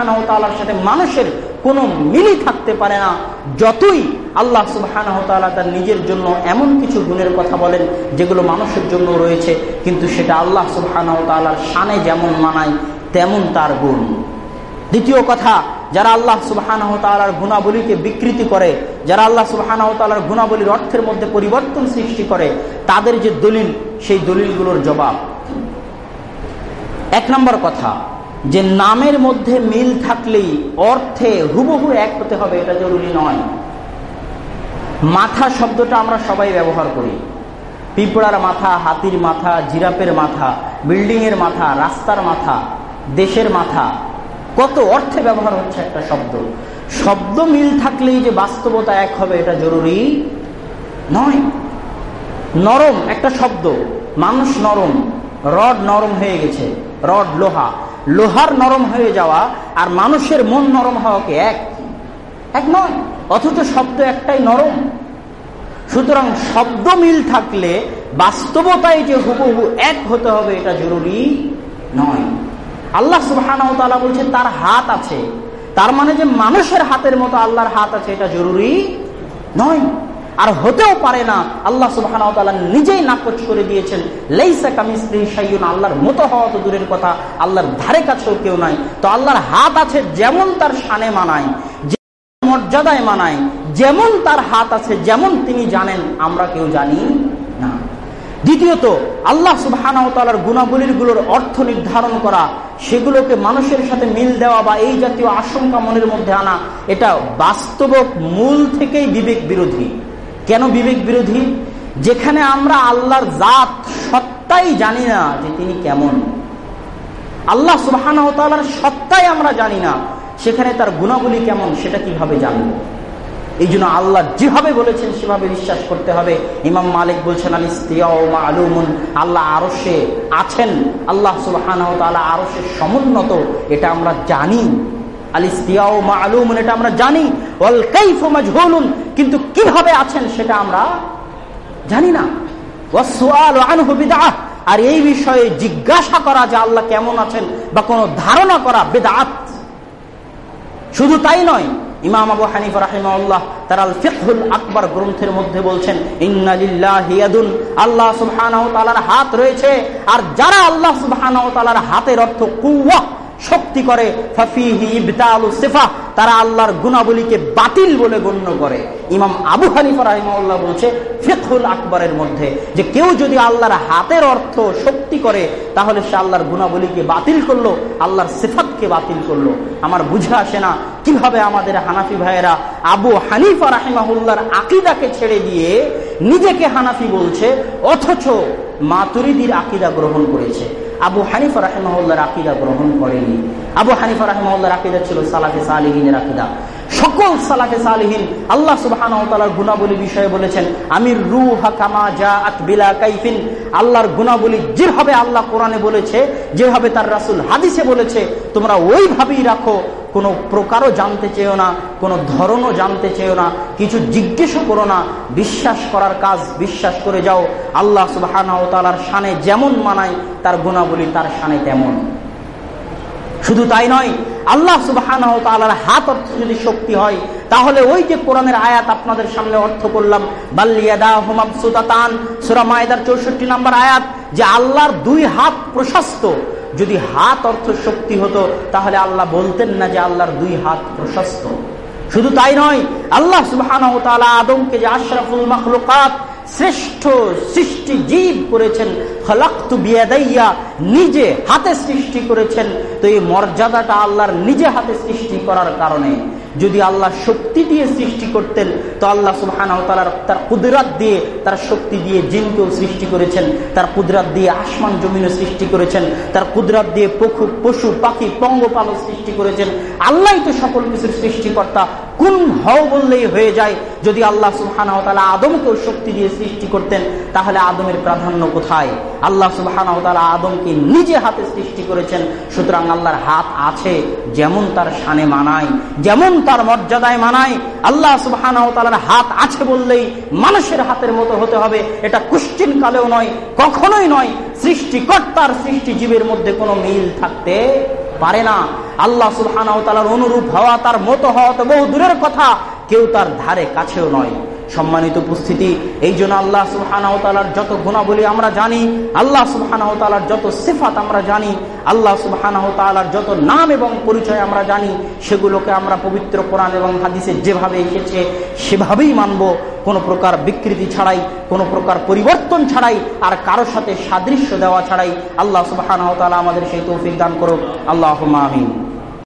সাথে মানুষের কোনো মিলই থাকতে পারে না। যতই আল্লাহ সুবাহ তার নিজের জন্য এমন কিছু গুণের কথা বলেন, যেগুলো মানুষের জন্য রয়েছে, কিন্তু সেটা আল্লাহ সুবাহ তালার সানে যেমন মানায় তেমন তার গুণ। দ্বিতীয় কথা, যারা আল্লাহ তালার গুণাবলীকে বিকৃতি করে, যারা আল্লাহ তালার গুণাবলীর অর্থের মধ্যে পরিবর্তন সৃষ্টি করে, তাদের যে দলিল, সেই দলিলগুলোর জবাব। এক নম্বর কথা, যে নামের মধ্যে মিল থাকলেই অর্থে হুবহু এক হতে হবে, এটা জরুরি নয়। মাথা শব্দটা আমরা সবাই ব্যবহার করি। পিঁপড়ার মাথা, হাতির মাথা জিরাপের মাথা, বিল্ডিংয়ের মাথা, রাস্তার মাথা দেশের মাথা। কত অর্থে ব্যবহার হচ্ছে একটা শব্দ। শব্দ মিল থাকলেই যে বাস্তবতা এক হবে, এটা জরুরি নয়। নরম একটা শব্দ। মানুষ নরম। রড নরম হয়ে গেছে। রড লোহা। লোহার নরম হয়ে যাওয়া আর মানুষের মন নরম হওয়াকে এক। এক নয়। অথচ শব্দ একটাই নরম। সুতরাং শব্দ মিল থাকলে বাস্তবতায় যে হুবহু এক হতে হবে, এটা জরুরি নয়। আল্লাহ সুবাহান বলছে তার হাত আছে। তার মানে যে মানুষের হাতের মতো আল্লাহর হাত আছে, এটা জরুরি নয়। আর হতেও পারে না, আল্লাহ সুবাহান নিজেই নাকচ করে দিয়েছেন সাইয়ুন আল্লাহর মতো হওয়া তো দূরের কথা, আল্লাহর ধারে কাছেও কেউ নাই। তো আল্লাহর হাত আছে যেমন তার সানে মানায় মর্যাদায় মানায়, যেমন তার হাত আছে যেমন তিনি জানেন, আমরা কেউ জানি দ্বিতীয়ত, আল্লাহ সুবাহানার গুণাবলীরগুলোর অর্থ নির্ধারণ করা, সেগুলোকে মানুষের সাথে মিল দেওয়া বা এই জাতীয় আশঙ্কা মনের মধ্যে আনা, এটা বাস্তব মূল থেকেই বিবেক বিরোধী। কেন বিবেক বিরোধী? যেখানে আমরা আল্লাহর জাত সত্তাই জানি না যে তিনি কেমন। আল্লাহ সুবাহানার সত্তাই আমরা জানি না, সেখানে তার গুণাবলী কেমন, সেটা কীভাবে জানব? এই জন্য আল্লাহ যেভাবে বলেছেন, সেভাবে বিশ্বাস করতে হবে। ইমাম মালিক বলছেন আলুমুন আল্লাহ আরসে আছেন। আল্লাহ সুলহান আরসে সমুন্নত, এটা আমরা জানি। এটা আমরা জানি। কিন্তু কীভাবে আছেন, সেটা আমরা জানি না। আর এই বিষয়ে জিজ্ঞাসা করা যে আল্লাহ কেমন আছেন, বা কোনো ধারণা করা বেদাত শুধু তাই নয় ইমাম আবু হানিফ রাহিমাল্লাহ তার আল ফিকহুল আকবর গ্রন্থের মধ্যে বলছেন ইন্নালিল্লাহিয়াদুন আল্লাহ সুবহানাহু হাত রয়েছে, আর যারা আল্লাহ সুবহানাহু হাতের অর্থ কুওয়া শক্তি করে তারা আল্লাহর গুণাবলীকে বাতিল বলে গণ্য করে। ইমাম আবু হানিফা রাহিমাল্লাহ বলছে ফেকুল আকবরের মধ্যে, যে কেউ যদি আল্লাহর হাতের অর্থ শক্তি করে, তাহলে সে আল্লাহর গুণাবলীকে বাতিল করল, আল্লাহর সেফাতকে বাতিল করল। আমার বুঝে আসে না কীভাবে আমাদের হানাফি ভাইয়েরা আবু হানিফা রাহিমাহুল্লাহর আকিদাকে ছেড়ে দিয়ে নিজেকে হানাফি বলছে, অথচ মাতুরিদির আকিদা গ্রহণ করেছে। আবু হানিফা রাহেমাউল্লাহর আকিদা গ্রহণ করেনি। আবু হানিফা রাহেমাউল্লাহর আকিদা ছিল সালাফে সালিহিনের আকিদা। সকল সালাফে সালিহীন আল্লাহ সুবহান গুণাবলী বিষয়ে বলেছেন, আমির রুহা কামা যা কাইফিন। আল্লাহর গুণাবলী যেভাবে আল্লাহ কোরআনে বলেছে, যেভাবে তার রাসুল হাদিসে বলেছে, তোমরা ওইভাবেই রাখো। কোনো প্রকারও জানতে চেয়েও না, কোনো ধরনও জানতে চেয়েও না, কিছু জিজ্ঞেসও করো না। বিশ্বাস করার কাজ বিশ্বাস করে যাও। আল্লাহ সুবাহ তালার সানে যেমন মানায়, তার গুণাবলী তার সানে তেমন। শুধু তাই নয়, আল্লাহ সুবাহ হাত অর্থ যদি শক্তি হয়, তাহলে ওই যে কোরআনের আয়াত আপনাদের সামনে অর্থ করলাম বাল্লিয়াদা হোমাব সুতাতান সুরা মায়দার চৌষট্টি নম্বর আয়াত, যে আল্লাহর দুই হাত প্রশস্ত। যদি হাত অর্থ শক্তি হতো, তাহলে আল্লাহ বলতেন না যে আল্লাহর দুই হাত প্রশস্ত। শুধু তাই নয়, আল্লাহ সুবাহ আদমকে যে আশরাফুল মখলুকাত শ্রেষ্ঠ সৃষ্টি জীব করেছেন। ফলাক্তু বিয়াদাইয়া, নিজে হাতে সৃষ্টি করেছেন। তো এই মর্যাদাটা আল্লাহর নিজে হাতে সৃষ্টি করার কারণে। যদি আল্লাহ শক্তি দিয়ে সৃষ্টি করতেন, তো আল্লাহ সুবহান তার কুদরাত দিয়ে তার শক্তি দিয়ে জিনকেও সৃষ্টি করেছেন। তার কুদরাত দিয়ে আসমান জমিনও সৃষ্টি করেছেন। তার কুদরাত দিয়ে পশু পশু, পাখি, পঙ্গপালও সৃষ্টি করেছেন। আল্লাহ তো সকল কিছুর সৃষ্টিকর্তা। কোন হও বললেই হয়ে যায়। যদি আল্লাহ সুবহান আদমকেও শক্তি দিয়ে সৃষ্টি করতেন, তাহলে আদমের প্রাধান্য কোথায়? আল্লাহ সুবহান আদমকে নিজে হাতে সৃষ্টি করেছেন, সুতরাং আল্লাহর হাত আছে যেমন তার সানে মানায়, যেমন তার মর্যাদায় মানায়। আল্লাহ সুবহান হাত আছে বললেই মানুষের হাতের মতো হতে হবে। এটা কুশ্চিন কালেও নয়, কখনোই নয়। সৃষ্টিকর্তার সৃষ্টিজীবের মধ্যে কোনো মিল থাকতে পারে না। আল্লাহ সুলহান অনুরূপ হওয়া তার মতো হওয়া তো বহু দূরের কথা। কেউ তার ধারে কাছেও নয়। সম্মানিত উপস্থিতি। এই জন্য আল্লাহ সুবাহানার যত গুণাবলী আমরা জানি, আল্লাহ সুবাহানার যত সিফাত আমরা জানি, আল্লাহ সুবাহানার যত নাম এবং পরিচয় আমরা জানি, সেগুলোকে আমরা পবিত্র কোরআন এবং হাদিসে যেভাবে এসেছে, সেভাবেই মানব। কোনো প্রকার বিকৃতি ছাড়াই, কোনো প্রকার পরিবর্তন ছাড়াই, আর কারও সাথে সাদৃশ্য দেওয়া ছাড়াই আল্লাহ সুবাহানাহ আমাদের সেই তৌফিক দান করুক। আল্লাহ আমিন।